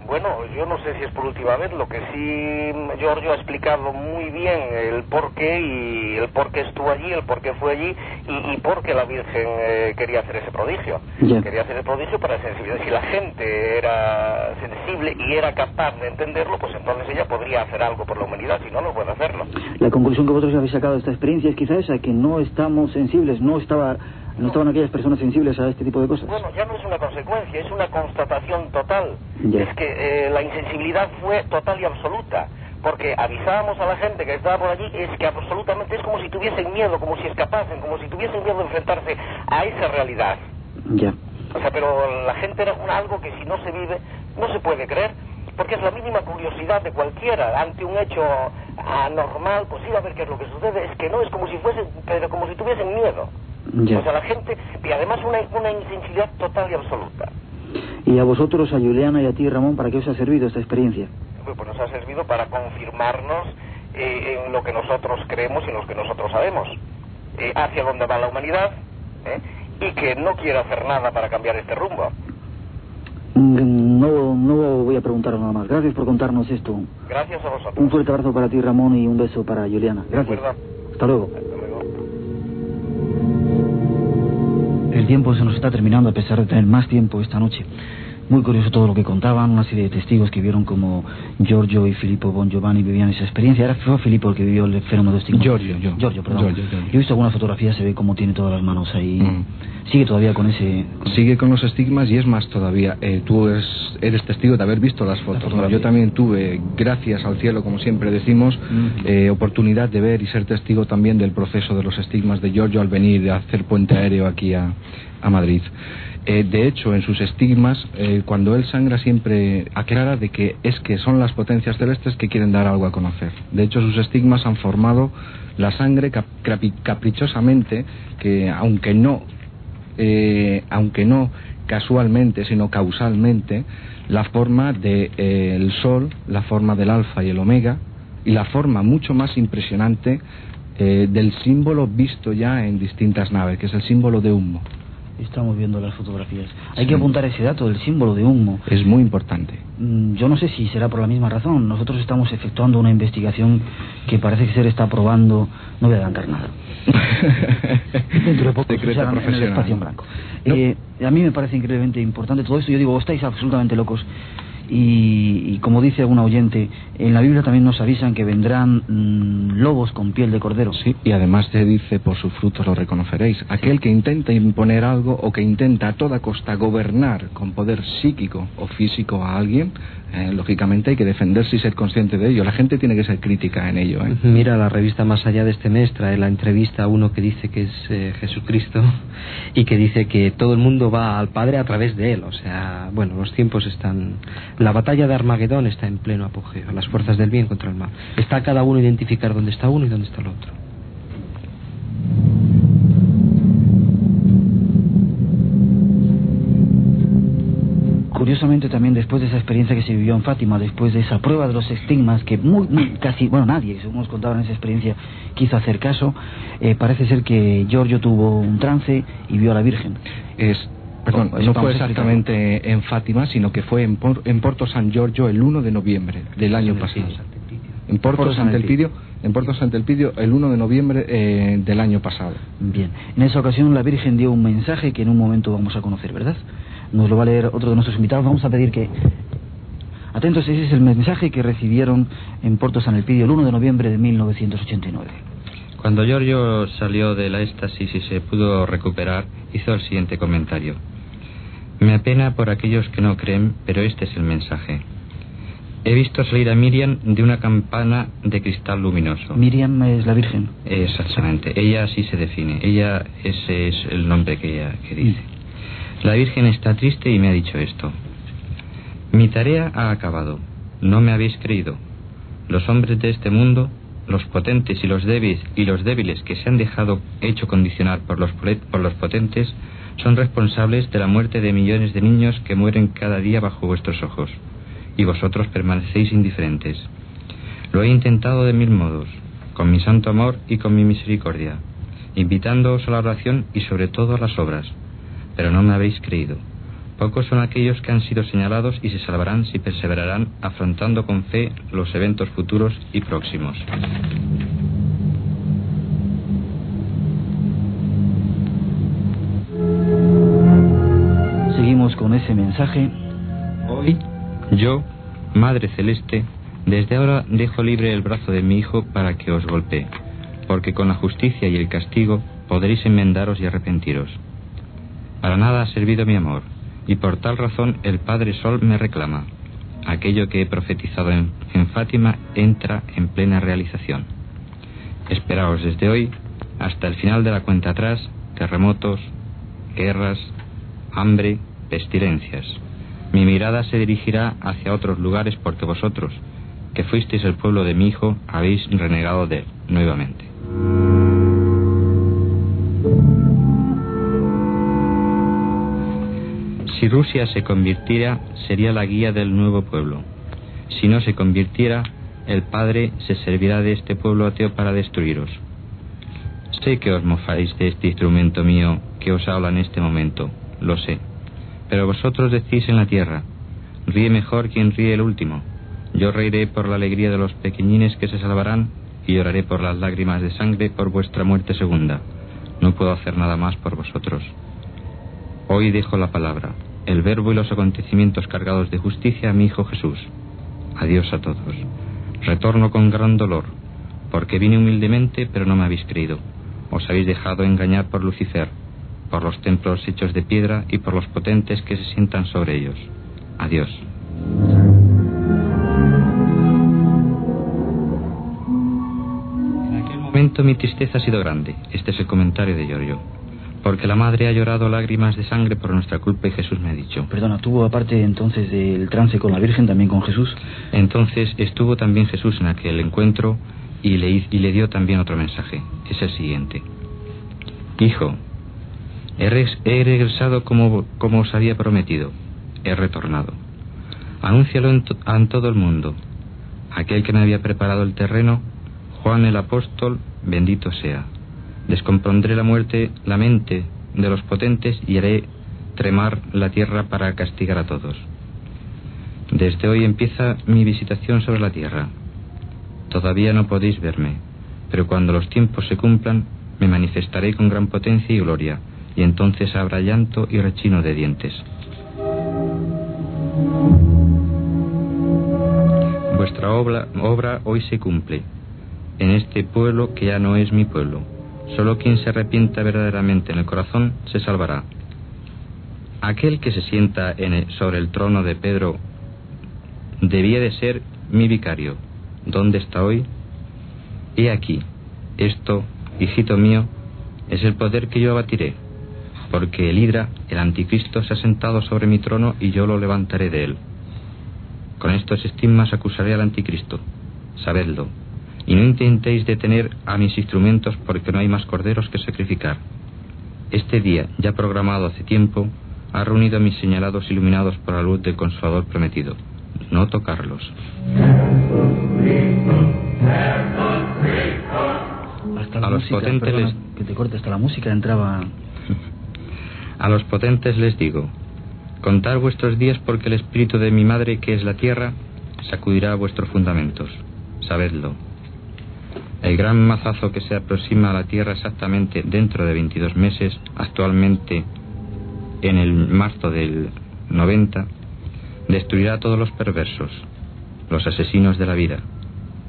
Bueno, yo no sé si es por última vez, lo que sí Giorgio ha explicado muy bien el por qué y el por qué estuvo allí, el por qué fue allí y, y por qué la Virgen eh, quería hacer ese prodigio. Quería hacer el prodigio para sensibilizar. Si la gente era sensible y era capaz de entenderlo, pues entonces ella podría hacer algo por la humanidad, si no, no puede hacerlo. La conclusión que vosotros habéis sacado de esta experiencia es quizá esa, que no estamos sensibles, no estaba no estaban aquellas personas sensibles a este tipo de cosas. Bueno, ya no es una consecuencia, es una constatación total. Es que eh, la insensibilidad fue total y absoluta. Porque avisábamos a la gente que estaba por allí, es que absolutamente es como si tuviesen miedo, como si escapasen, como si tuviesen miedo de enfrentarse a esa realidad. Ya. O sea, pero la gente era un- algo que si no se vive, no se puede creer. Porque es la mínima curiosidad de cualquiera ante un hecho anormal, pues ir a ver qué es lo que sucede. Es que no, es como si fuesen, pero como si tuviesen miedo. Ya. O sea, la gente, y además una, una insensibilidad total y absoluta. Y a vosotros, a Juliana y a ti, Ramón, ¿para qué os ha servido esta experiencia? Pues, pues nos ha servido para confirmarnos eh, en lo que nosotros creemos y en lo que nosotros sabemos. Eh, hacia dónde va la humanidad ¿eh? y que no quiere hacer nada para cambiar este rumbo. Mm, No, no voy a preguntar nada más. Gracias por contarnos esto. Gracias a vosotros. Un fuerte abrazo para ti, Ramón, y un beso para Juliana. Gracias. Hasta luego. El tiempo se nos está terminando a pesar de tener más tiempo esta noche. Muy curioso todo lo que contaban, una serie de testigos que vieron como Giorgio y Filippo Bon Giovanni vivían esa experiencia. Era fue Filippo el que vivió el fenómeno de estigma. Giorgio, yo. Giorgio, perdón. Giorgio, Giorgio. Yo he visto algunas fotografías, se ve cómo tiene todas las manos ahí. Mm. Sigue todavía con ese... Sigue con los estigmas y es más todavía. eh, tú es- eres testigo de haber visto las fotos. fotografía. Yo también tuve, gracias al cielo, como siempre decimos, Mm. eh, oportunidad de ver y ser testigo también del proceso de los estigmas de Giorgio al venir a hacer puente aéreo aquí a, a Madrid. Eh, de hecho, en sus estigmas, eh, cuando él sangra siempre aclara de que es que son las potencias celestes que quieren dar algo a conocer. De hecho, sus estigmas han formado la sangre cap- caprichosamente, que aunque no eh, aunque no casualmente, sino causalmente, la forma del de, eh, Sol, la forma del Alfa y el Omega, y la forma mucho más impresionante del símbolo visto ya en distintas naves, que es el símbolo de humo. Estamos viendo las fotografías. Hay que apuntar ese dato del símbolo de humo. Es muy importante. Mm, Yo no sé si será por la misma razón. Nosotros estamos efectuando una investigación que parece que se está probando. No voy a adelantar nada. Dentro de poco Secreto en el espacio en blanco. Eh, a mí me parece increíblemente importante todo esto. Yo digo, estáis absolutamente locos. Y, y como dice algún oyente, en la Biblia también nos avisan que vendrán mm, lobos con piel de cordero. Sí, y además se dice, por sus frutos lo reconoceréis. Aquel que intenta imponer algo o que intenta a toda costa gobernar con poder psíquico o físico a alguien, eh, lógicamente hay que defenderse y ser consciente de ello. La gente tiene que ser crítica en ello. ¿eh? Mira, la revista Más Allá de este mes trae la entrevista a uno que dice que es eh, Jesucristo y que dice que todo el mundo va al Padre a través de él. O sea, bueno, los tiempos están. La batalla de Armagedón está en pleno apogeo, las fuerzas del bien contra el mal. Está cada uno identificar dónde está uno y dónde está el otro. Curiosamente también después de esa experiencia que se vivió en Fátima, después de esa prueba de los estigmas que muy, muy- casi, bueno, nadie, según nos contaban en esa experiencia, quiso hacer caso, eh, parece ser que Giorgio tuvo un trance y vio a la Virgen. Es, perdón, no fue exactamente en Fátima, sino que fue en, Por- en Porto San Giorgio el 1 de noviembre del año pasado. En Porto Porto Sant'Elpidio, en Sant'Elpidio el 1 de noviembre eh, del año pasado. Bien, en esa ocasión la Virgen dio un mensaje que en un momento vamos a conocer, ¿verdad? Nos lo va a leer otro de nuestros invitados. Vamos a pedir que... Atentos, ese es el mensaje que recibieron en Porto San Elpidio el 1 de noviembre de 1989. Cuando Giorgio salió de la éxtasis y se pudo recuperar, hizo el siguiente comentario. Me apena por aquellos que no creen, pero este es el mensaje. He visto salir a Miriam de una campana de cristal luminoso. Miriam es la Virgen. Exactamente, ella así se define, ella ese es el nombre que ella que dice. La Virgen está triste y me ha dicho esto. Mi tarea ha acabado, no me habéis creído. Los hombres de este mundo, los potentes y los débiles y los débiles que se han dejado hecho condicionar por los por los potentes son responsables de la muerte de millones de niños que mueren cada día bajo vuestros ojos, y vosotros permanecéis indiferentes. Lo he intentado de mil modos, con mi santo amor y con mi misericordia, invitándoos a la oración y sobre todo a las obras, pero no me habéis creído. Pocos son aquellos que han sido señalados y se salvarán si perseverarán afrontando con fe los eventos futuros y próximos. Seguimos con ese mensaje. Hoy, yo, Madre Celeste, desde ahora dejo libre el brazo de mi Hijo para que os golpee, porque con la justicia y el castigo podréis enmendaros y arrepentiros. Para nada ha servido mi amor, y por tal razón el Padre Sol me reclama. Aquello que he profetizado en, Fátima entra en plena realización. Esperaos desde hoy hasta el final de la cuenta atrás terremotos, guerras, hambre, pestilencias. Mi mirada se dirigirá hacia otros lugares porque vosotros, que fuisteis el pueblo de mi hijo, habéis renegado de él nuevamente. Si Rusia se convirtiera, sería la guía del nuevo pueblo. Si no se convirtiera, el Padre se servirá de este pueblo ateo para destruiros. Sé que os mofáis de este instrumento mío que os habla en este momento, lo sé. Pero vosotros decís en la tierra, ríe mejor quien ríe el último. Yo reiré por la alegría de los pequeñines que se salvarán y lloraré por las lágrimas de sangre por vuestra muerte segunda. No puedo hacer nada más por vosotros. Hoy dejo la palabra, el verbo y los acontecimientos cargados de justicia a mi Hijo Jesús. Adiós a todos. Retorno con gran dolor, porque vine humildemente, pero no me habéis creído. Os habéis dejado engañar por Lucifer, por los templos hechos de piedra y por los potentes que se sientan sobre ellos. Adiós. En aquel momento mi tristeza ha sido grande. Este es el comentario de Giorgio. Porque la madre ha llorado lágrimas de sangre por nuestra culpa y Jesús me ha dicho. Perdona, tuvo aparte entonces del trance con la Virgen también con Jesús. Entonces estuvo también Jesús en aquel encuentro y le, y le dio también otro mensaje. Es el siguiente. Hijo, he, res- he regresado como, como os había prometido. He retornado. Anúncialo en, to- en todo el mundo. Aquel que me había preparado el terreno, Juan el apóstol, bendito sea. Descompondré la muerte, la mente de los potentes y haré tremar la tierra para castigar a todos. Desde hoy empieza mi visitación sobre la tierra. Todavía no podéis verme, pero cuando los tiempos se cumplan, me manifestaré con gran potencia y gloria, y entonces habrá llanto y rechino de dientes. vuestra obra, obra hoy se cumple, en este pueblo que ya no es mi pueblo. Solo quien se arrepienta verdaderamente en el corazón se salvará. Aquel que se sienta en sobre el trono de Pedro debía de ser mi vicario. ¿Dónde está hoy? He aquí, esto, hijito mío, es el poder que yo abatiré, porque el Hidra, el anticristo, se ha sentado sobre mi trono y yo lo levantaré de él. Con estos estigmas acusaré al anticristo, sabedlo, y no intentéis detener a mis instrumentos porque no hay más corderos que sacrificar. Este día, ya programado hace tiempo, ha reunido a mis señalados iluminados por la luz del Consolador prometido. No tocarlos. Hasta la A los música, potentes perdona les- que te corte, hasta la música entraba... A los potentes les digo, contad vuestros días porque el espíritu de mi madre, que es la tierra, sacudirá vuestros fundamentos. Sabedlo. El gran mazazo que se aproxima a la tierra exactamente dentro de 22 meses, actualmente en el marzo del 90, destruirá a todos los perversos, los asesinos de la vida,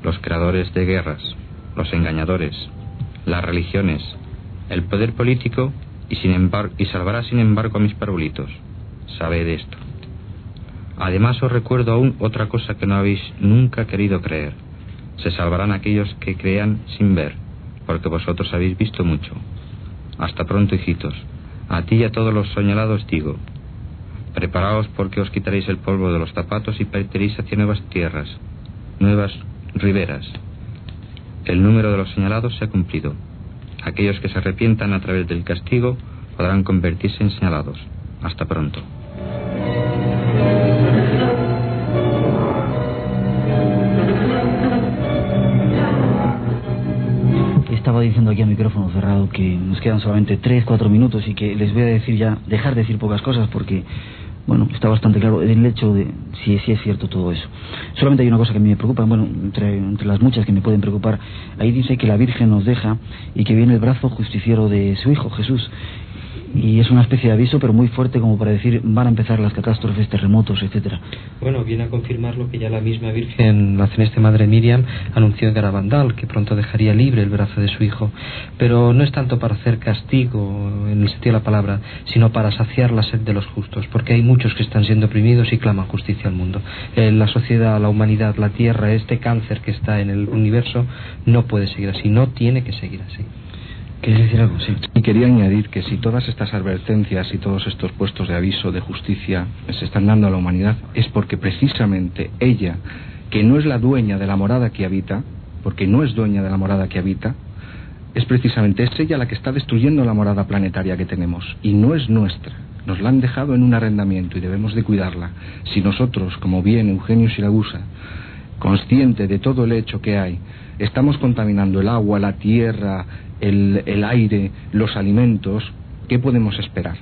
los creadores de guerras, los engañadores, las religiones, el poder político y, sin embargo, y salvará sin embargo a mis parvulitos. Sabed esto. Además os recuerdo aún otra cosa que no habéis nunca querido creer. Se salvarán aquellos que crean sin ver, porque vosotros habéis visto mucho. Hasta pronto, hijitos. A ti y a todos los señalados digo, preparaos porque os quitaréis el polvo de los zapatos y partiréis hacia nuevas tierras, nuevas riberas. El número de los señalados se ha cumplido. Aquellos que se arrepientan a través del castigo podrán convertirse en señalados. Hasta pronto. Estaba diciendo aquí a micrófono cerrado que nos quedan solamente 3, 4 minutos y que les voy a decir ya, dejar de decir pocas cosas porque, bueno, está bastante claro el hecho de si, si es cierto todo eso. Solamente hay una cosa que me preocupa, bueno, entre las muchas que me pueden preocupar, ahí dice que la Virgen nos deja y que viene el brazo justiciero de su Hijo Jesús. Y es una especie de aviso, pero muy fuerte como para decir van a empezar las catástrofes, terremotos, etcétera. Bueno, viene a confirmar lo que ya la misma Virgen, la celeste Madre Miriam, anunció en Garabandal, que pronto dejaría libre el brazo de su hijo. Pero no es tanto para hacer castigo, en el sentido de la palabra, sino para saciar la sed de los justos, porque hay muchos que están siendo oprimidos y claman justicia al mundo. La sociedad, la humanidad, la tierra, este cáncer que está en el universo, no puede seguir así, no tiene que seguir así. ¿Quieres decir algo? Sí. Y quería añadir que si todas estas advertencias y todos estos puestos de aviso de justicia se están dando a la humanidad es porque precisamente ella, que no es la dueña de la morada que habita, porque no es dueña de la morada que habita, es precisamente es ella la que está destruyendo la morada planetaria que tenemos y no es nuestra. Nos la han dejado en un arrendamiento y debemos de cuidarla. Si nosotros, como bien Eugenio Siragusa, consciente de todo el hecho que hay, estamos contaminando el agua, la tierra, el, el aire, los alimentos, ¿qué podemos esperar?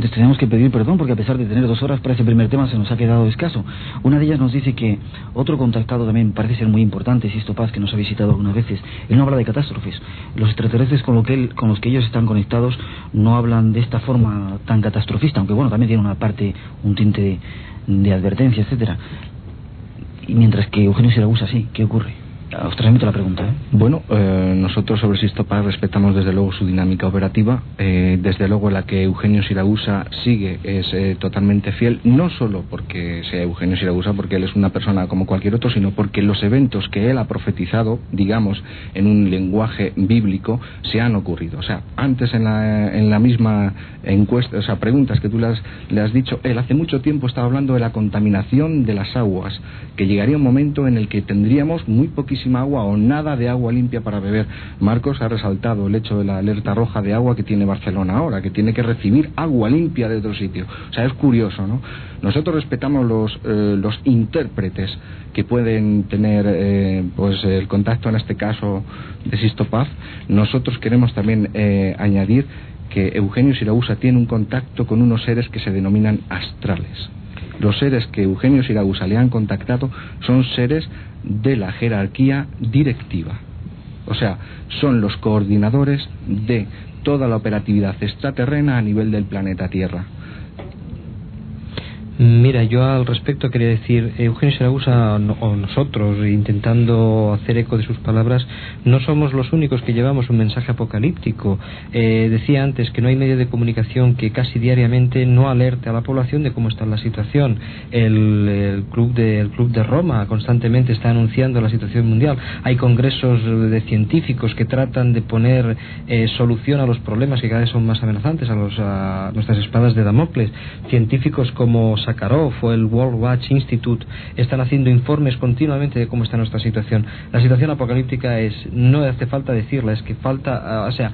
Oyentes, tenemos que pedir perdón porque a pesar de tener dos horas para ese primer tema se nos ha quedado escaso. Una de ellas nos dice que otro contactado también parece ser muy importante, Sisto Paz, que nos ha visitado algunas veces. Él no habla de catástrofes. Los extraterrestres con, los que ellos están conectados no hablan de esta forma tan catastrofista, aunque bueno, también tiene una parte, un tinte de, de advertencia, etcétera. Y mientras que Eugenio Siragusa sí, ¿qué ocurre? Os transmito la pregunta, ¿eh? Bueno, eh, nosotros sobre Sistopaz respetamos desde luego su dinámica operativa. Eh, desde luego la que Eugenio Siragusa sigue es totalmente fiel, no solo porque sea Eugenio Siragusa, porque él es una persona como cualquier otro, sino porque los eventos que él ha profetizado, digamos, en un lenguaje bíblico, se han ocurrido. O sea, antes en la, en la misma encuesta, o sea, preguntas que tú le has, le has dicho, él hace mucho tiempo estaba hablando de la contaminación de las aguas, que llegaría un momento en el que tendríamos muy poquísima agua o nada de agua limpia para beber. Marcos ha resaltado el hecho de la alerta roja de agua que tiene Barcelona ahora, que tiene que recibir agua limpia de otro sitio. O sea, es curioso, ¿no? Nosotros respetamos los, eh, los intérpretes que pueden tener eh, pues el contacto en este caso de Sistopaz. Nosotros queremos también eh, añadir que Eugenio Siragusa tiene un contacto con unos seres que se denominan astrales. Los seres que Eugenio Siragusa le han contactado son seres de la jerarquía directiva. O sea, son los coordinadores de toda la operatividad extraterrena a nivel del planeta Tierra. Mira, yo al respecto quería decir, Eugenio Saragusa o nosotros, intentando hacer eco de sus palabras, no somos los únicos que llevamos un mensaje apocalíptico. Eh, decía antes que no hay medio de comunicación que casi diariamente no alerte a la población de cómo está la situación. El, club, de, club de Roma constantemente está anunciando la situación mundial. Hay congresos de científicos que tratan de poner eh, solución a los problemas que cada vez son más amenazantes, a, los, a nuestras espadas de Damocles. Científicos como Sakharov o el World Watch Institute están haciendo informes continuamente de cómo está nuestra situación. La situación apocalíptica es, no hace falta decirla, es que falta, ah, o sea,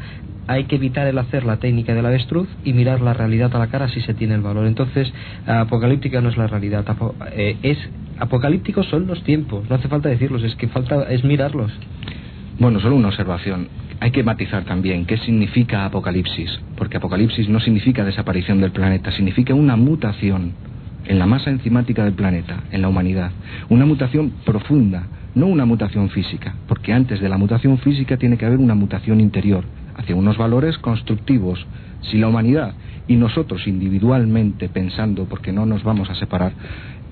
hay que evitar el hacer la técnica del avestruz y mirar la realidad a la cara si se tiene el valor. Entonces, apocalíptica no es la realidad, eh, es apocalípticos son los tiempos, no hace falta decirlos, es que falta es mirarlos. Bueno, solo una observación. Hay que matizar también qué significa apocalipsis, porque apocalipsis no significa desaparición del planeta, significa una mutación en la masa enzimática del planeta, en la humanidad. Una mutación profunda, no una mutación física, porque antes de la mutación física tiene que haber una mutación interior, hacia unos valores constructivos. Si la humanidad y nosotros individualmente pensando, porque no nos vamos a separar,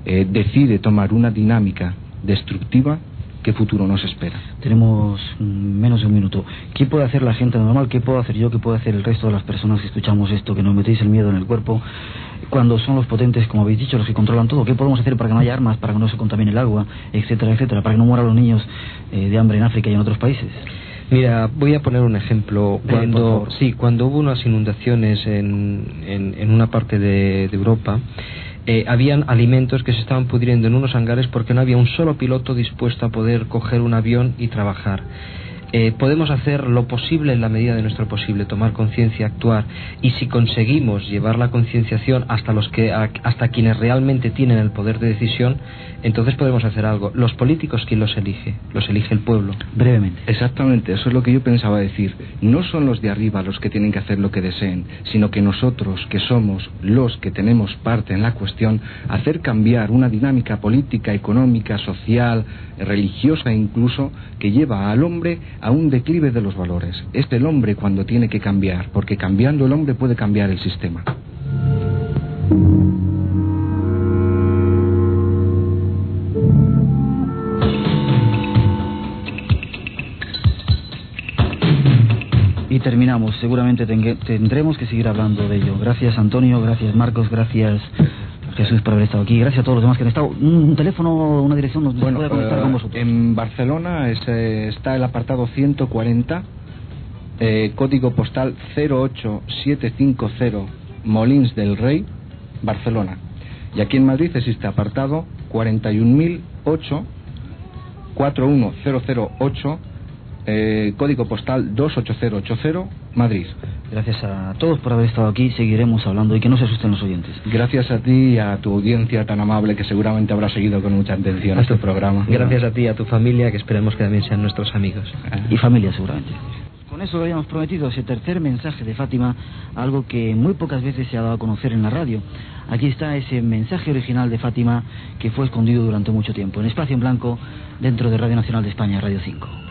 eh, decide tomar una dinámica destructiva, ¿qué futuro nos espera? Tenemos mm, menos de un minuto. ¿Qué puede hacer la gente normal? ¿Qué puedo hacer yo? ¿Qué puede hacer el resto de las personas que escuchamos esto? Que nos metéis el miedo en el cuerpo cuando son los potentes, como habéis dicho, los que controlan todo? ¿Qué podemos hacer para que no haya armas, para que no se contamine el agua, etcétera, etcétera, para que no mueran los niños eh, de hambre en África y en otros países? Mira, voy a poner un ejemplo. Cuando, sí, cuando hubo unas inundaciones en, en, una parte de, Europa, eh, habían alimentos que se estaban pudriendo en unos hangares porque no había un solo piloto dispuesto a poder coger un avión y trabajar. Eh, podemos hacer lo posible en la medida de nuestro posible, tomar conciencia, actuar, y si conseguimos llevar la concienciación hasta los que hasta quienes realmente tienen el poder de decisión, entonces podemos hacer algo. Los políticos, ¿quién los elige? Los elige el pueblo. Brevemente. Exactamente, eso es lo que yo pensaba decir. No son los de arriba los que tienen que hacer lo que deseen, sino que nosotros, que somos los que tenemos parte en la cuestión, hacer cambiar una dinámica política, económica, social, religiosa incluso, que lleva al hombre a un declive de los valores. Es el hombre cuando tiene que cambiar, porque cambiando el hombre puede cambiar el sistema. Terminamos. Seguramente tendremos que seguir hablando de ello. Gracias Antonio, gracias Marcos, gracias Jesús por haber estado aquí. Gracias a todos los demás que han estado. Un teléfono, una dirección, nos bueno, puede conectar con eh, vosotros. En Barcelona está el apartado 140, eh, código postal 08750, Molins del Rey, Barcelona. Y aquí en Madrid existe apartado 41008, 41008 eh, código postal 28080, Madrid. Gracias a todos por haber estado aquí. Seguiremos hablando y que no se asusten los oyentes. Gracias a ti y a tu audiencia tan amable que seguramente habrá seguido con mucha atención este programa. Gracias a ti y a tu familia que esperemos que también sean nuestros amigos. Y familia seguramente. Con eso habíamos prometido ese tercer mensaje de Fátima, algo que muy pocas veces se ha dado a conocer en la radio. Aquí está ese mensaje original de Fátima que fue escondido durante mucho tiempo, en espacio en blanco, dentro de Radio Nacional de España, Radio 5.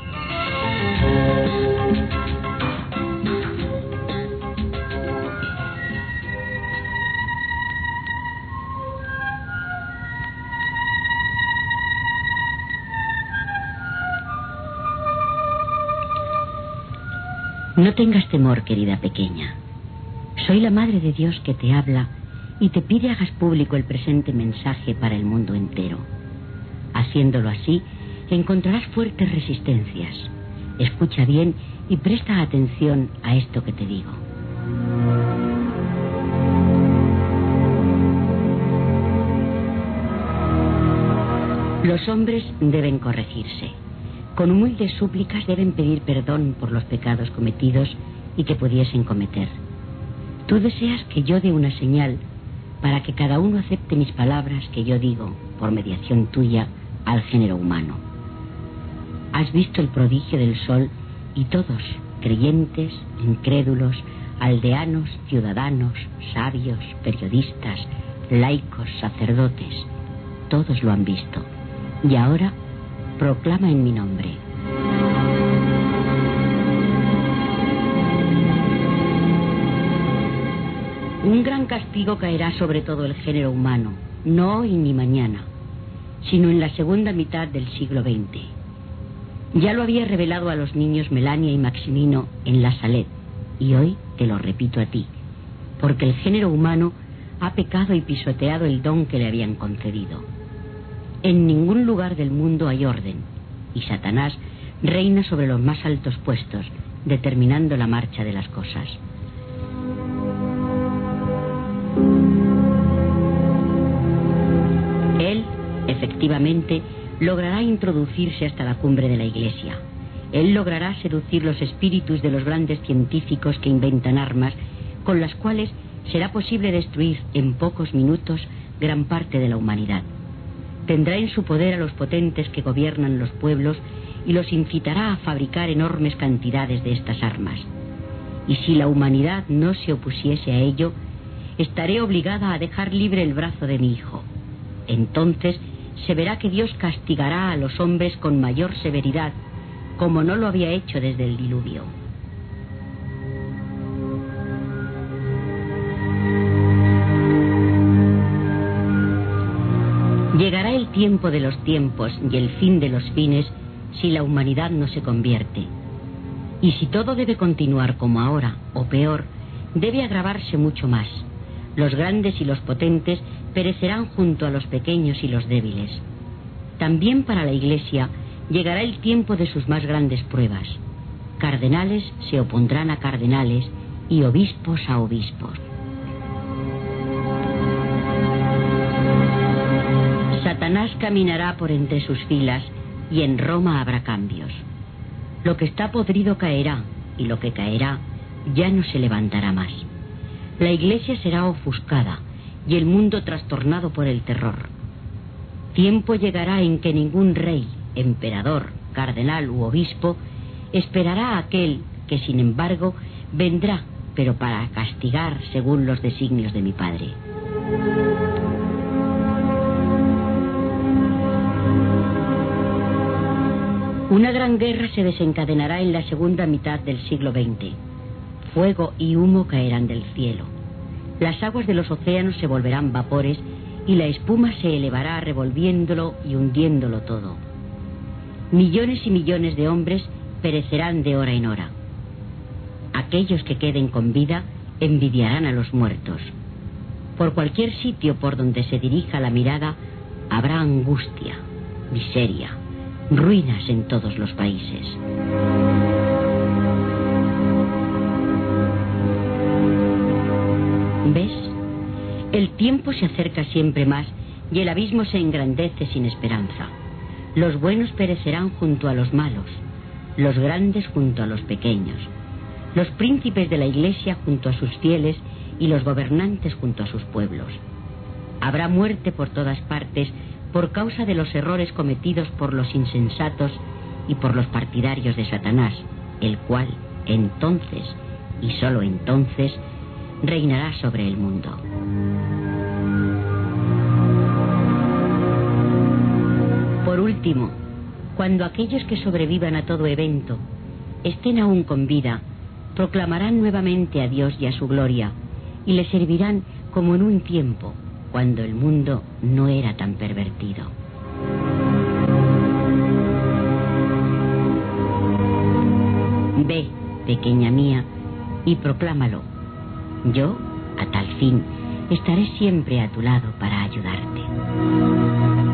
No tengas temor, querida pequeña. Soy la Madre de Dios que te habla y te pide hagas público el presente mensaje para el mundo entero. Haciéndolo así, encontrarás fuertes resistencias. Escucha bien y presta atención a esto que te digo. Los hombres deben corregirse. Con humildes súplicas deben pedir perdón por los pecados cometidos y que pudiesen cometer. Tú deseas que yo dé una señal para que cada uno acepte mis palabras que yo digo, por mediación tuya, al género humano. Has visto el prodigio del sol y todos, creyentes, incrédulos, aldeanos, ciudadanos, sabios, periodistas, laicos, sacerdotes, todos lo han visto. Y ahora proclama en mi nombre. Un gran castigo caerá sobre todo el género humano, no hoy ni mañana, sino en la segunda mitad del siglo XX. Ya lo había revelado a los niños Melania y Maximino en la Salet, y hoy te lo repito a ti, porque el género humano ha pecado y pisoteado el don que le habían concedido. En ningún lugar del mundo hay orden, y Satanás reina sobre los más altos puestos, determinando la marcha de las cosas. Él, efectivamente, logrará introducirse hasta la cumbre de la Iglesia. Él logrará seducir los espíritus de los grandes científicos que inventan armas con las cuales será posible destruir en pocos minutos gran parte de la humanidad. Tendrá en su poder a los potentes que gobiernan los pueblos y los incitará a fabricar enormes cantidades de estas armas. Y si la humanidad no se opusiese a ello, estaré obligada a dejar libre el brazo de mi hijo. Entonces se verá que Dios castigará a los hombres con mayor severidad, como no lo había hecho desde el diluvio. Llegará el tiempo de los tiempos y el fin de los fines si la humanidad no se convierte. Y si todo debe continuar como ahora, o peor, debe agravarse mucho más. Los grandes y los potentes perecerán junto a los pequeños y los débiles. También para la Iglesia llegará el tiempo de sus más grandes pruebas. Cardenales se opondrán a cardenales y obispos a obispos. Satanás caminará por entre sus filas y en Roma habrá cambios. Lo que está podrido caerá y lo que caerá ya no se levantará más. La iglesia será ofuscada y el mundo trastornado por el terror. Tiempo llegará en que ningún rey, emperador, cardenal u obispo esperará a aquel que, sin embargo, vendrá, pero para castigar según los designios de mi Padre. Una gran guerra se desencadenará en la segunda mitad del siglo XX. Fuego y humo caerán del cielo. Las aguas de los océanos se volverán vapores y la espuma se elevará revolviéndolo y hundiéndolo todo. Millones y millones de hombres perecerán de hora en hora. Aquellos que queden con vida envidiarán a los muertos. Por cualquier sitio por donde se dirija la mirada habrá angustia, miseria, ruinas en todos los países. El tiempo se acerca siempre más y el abismo se engrandece sin esperanza. Los buenos perecerán junto a los malos, los grandes junto a los pequeños, los príncipes de la iglesia junto a sus fieles y los gobernantes junto a sus pueblos. Habrá muerte por todas partes por causa de los errores cometidos por los insensatos y por los partidarios de Satanás, el cual entonces, y sólo entonces, reinará sobre el mundo. Por último, cuando aquellos que sobrevivan a todo evento estén aún con vida, proclamarán nuevamente a Dios y a su gloria, y le servirán como en un tiempo, cuando el mundo no era tan pervertido. Ve, pequeña mía, y proclámalo. Yo, a tal fin, estaré siempre a tu lado para ayudarte.